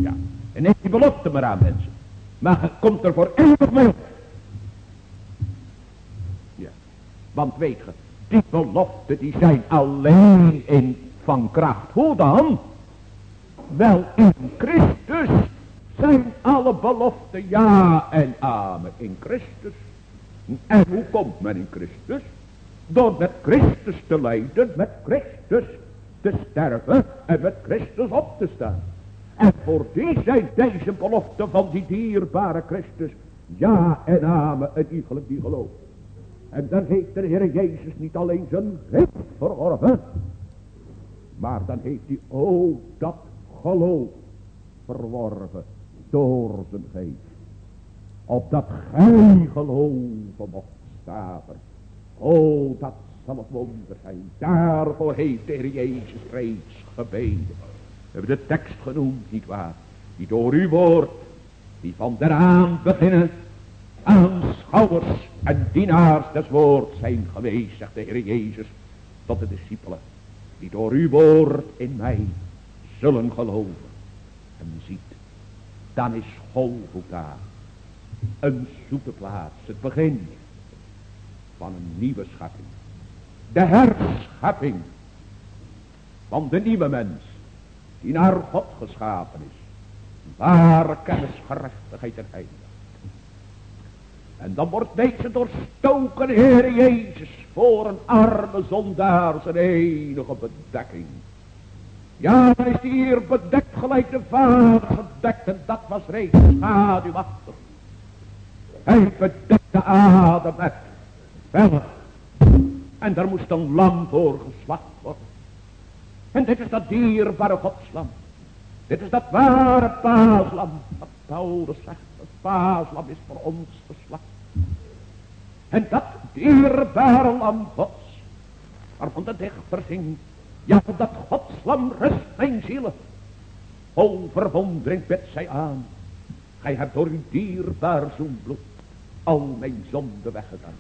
Ja. En neem die belofte maar aan, mensen. Maar komt er voor eeuwig mee op. Ja. Want weet je, die beloften die zijn alleen in van kracht. Hoe dan? Wel in Christus zijn alle beloften ja en amen in Christus. En hoe komt men in Christus? Door met Christus te lijden, met Christus te sterven en met Christus op te staan. En voor die zijn deze beloften van die dierbare Christus. Ja en amen en iegelijk die gelooft. En dan heeft de Heer Jezus niet alleen zijn gift verworven. Maar dan heeft hij ook dat geloof verworven door zijn geest. Opdat gij geloven mocht staven. O, dat zal het wonder zijn. Daarvoor heeft de Heer Jezus reeds gebeden. We hebben de tekst genoemd, nietwaar? Die door uw woord die van deraan beginnen aanschouwers en dienaars des woord zijn geweest, zegt de Heer Jezus, tot de discipelen, die door uw woord in mij zullen geloven. En ziet, dan is Golgotha een zoete plaats, het begin van een nieuwe schepping. De herschepping van de nieuwe mens, die naar God geschapen is. Ware kennis, gerechtigheid en. En dan wordt deze doorstoken Heer Jezus voor een arme zondaar zijn enige bedekking. Ja, hij is hier bedekt gelijk de vader gedekt en dat was reeds schaduwachtig. Hij bedekte adem met vellen. En daar moest een lam voor geslacht worden. En dit is dat dierbare godslam. Dit is dat ware paaslam. Wat Paulus zegt, paaslam is voor ons geslacht. En dat dierbare lam gods, waarvan de dichter zingt, ja, dat godslam rust mijn zielen. Vol verwondering bidt zij aan. Gij hebt door uw dierbaar zoenbloed al mijn zonde weggedaan.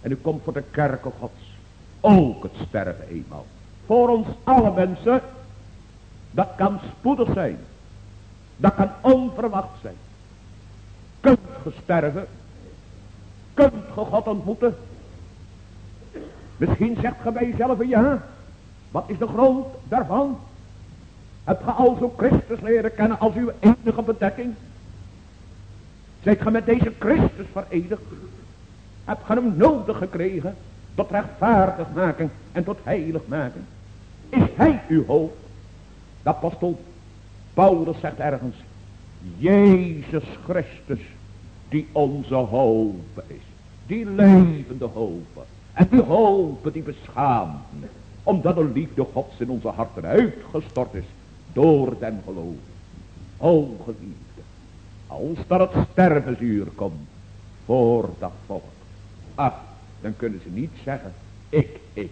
En u komt voor de kerken gods. Ook het sterven eenmaal. Voor ons alle mensen. Dat kan spoedig zijn. Dat kan onverwacht zijn. Kunt ge sterven. Kunt ge God ontmoeten. Misschien zegt ge bij jezelf ja. Wat is de grond daarvan? Hebt ge al zo Christus leren kennen als uw enige bedekking? Zijt ge met deze Christus verenigd? Hebt ge hem nodig gekregen tot rechtvaardig maken en tot heilig maken? Is hij uw hoop? De apostel Paulus zegt ergens, Jezus Christus, die onze hoop is. Die levende hoop. En die hoop die beschaamt. Omdat de liefde gods in onze harten uitgestort is. Door den geloof. O geliefde. Als dat het stervensuur komt. Voor dat volk. Dan kunnen ze niet zeggen. Ik, ik.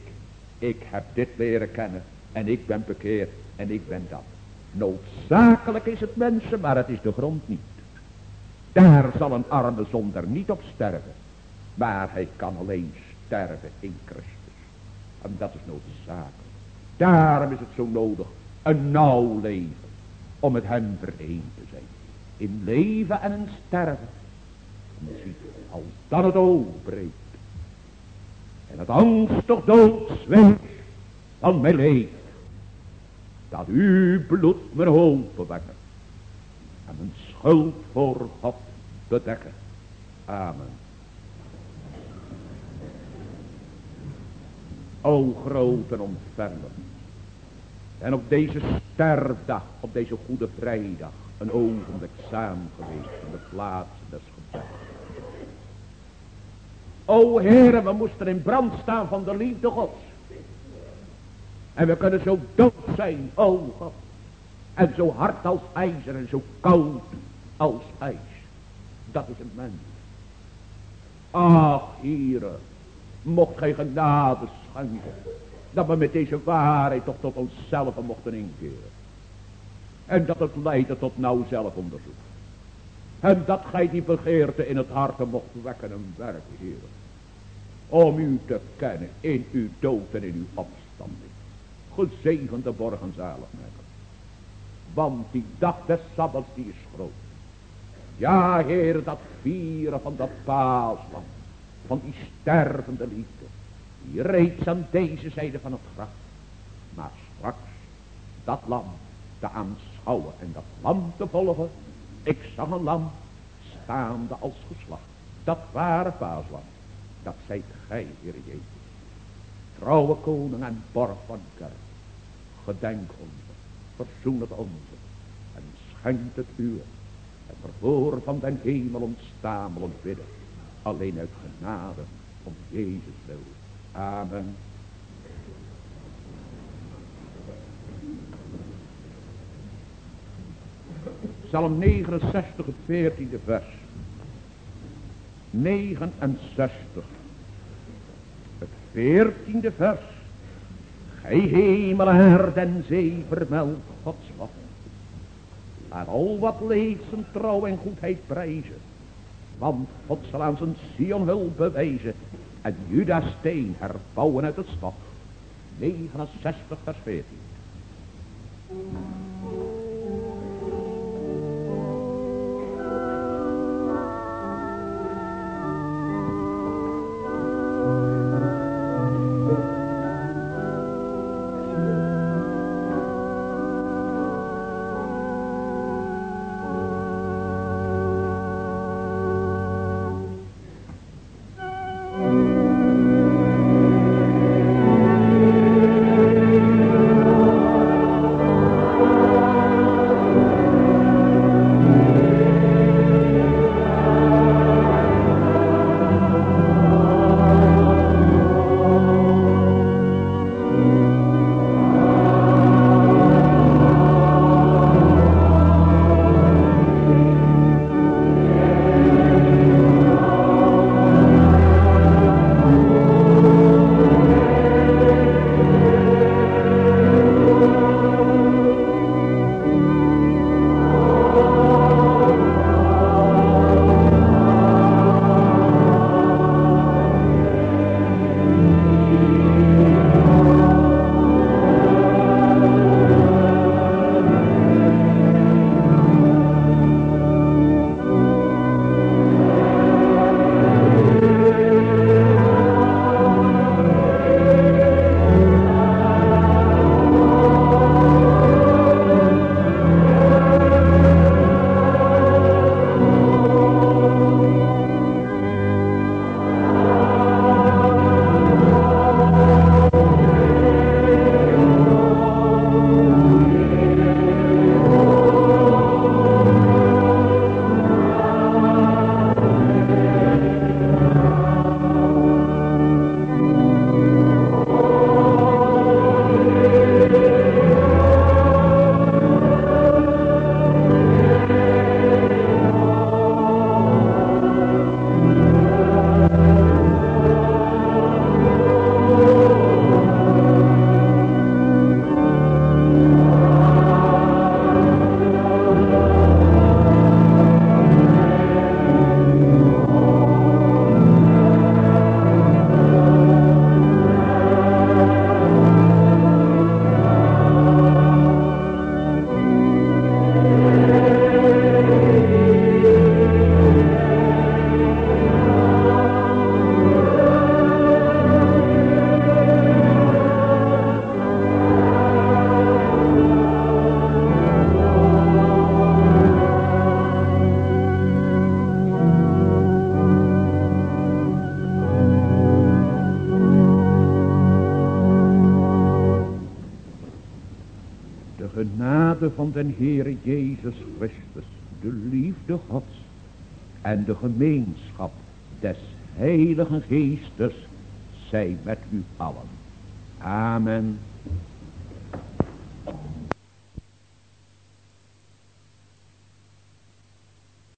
Ik heb dit leren kennen. En ik ben bekeerd. En ik ben dat. Noodzakelijk is het mensen, maar het is de grond niet. Daar zal een arme zonder niet op sterven. Maar hij kan alleen sterven in Christus. En dat is noodzakelijk. Daarom is het zo nodig. Een nauw leven. Om met hem vereend. In leven en in sterven. En ziet, als dan het breekt. En het angstig dood zweegt van mijn leven dat uw bloed mijn hoop bewekken. En mijn schuld voor God bedekken. Amen. O groot en ontfermelijk. En op deze sterfdag, op deze goede vrijdag, een ogenblik samen geweest in de plaats des gebeds. O Heere, we moesten in brand staan van de liefde Gods. En we kunnen zo dood zijn, oh God. En zo hard als ijzer en zo koud als ijs. Dat is een mens. Ach, Heere, mocht gij genade schenken. Dat we met deze waarheid toch tot onszelf mochten inkeren. En dat het leidde tot nauw zelfonderzoek. En dat gij die begeerte in het hart mocht wekken en werken, Heer. Om u te kennen in uw dood en in uw opstanding gezegende borgen zalig maken. Want die dag des Sabbats die is groot. Ja Heer dat vieren van dat paaslam. Van die stervende liefde. Die reeds aan deze zijde van het graf. Maar straks dat lam te aanschouwen en dat lam te volgen. Ik zag een lam staande als geslacht. Dat ware paaslam. Dat zijt gij, Heer Jezus trouwe koning en borg van kerk. Gedenk ons, verzoen het ons en schenkt het uur. Het vervoer van den hemel ontstamelen bidden. Alleen uit genade om Jezus wil. Amen. Psalm 69, het 14e vers. 69 veertiende vers. Gij hemel, herd en zee vermeld Gods wat. aan al wat leeft zijn trouw en goedheid prijzen. Want God zal aan zijn Sion hulp bewijzen en Judas steen herbouwen uit het stof. 69 vers 14. Van den Heere Jezus Christus, de liefde Gods en de gemeenschap des Heiligen Geestes zij met u allen. Amen.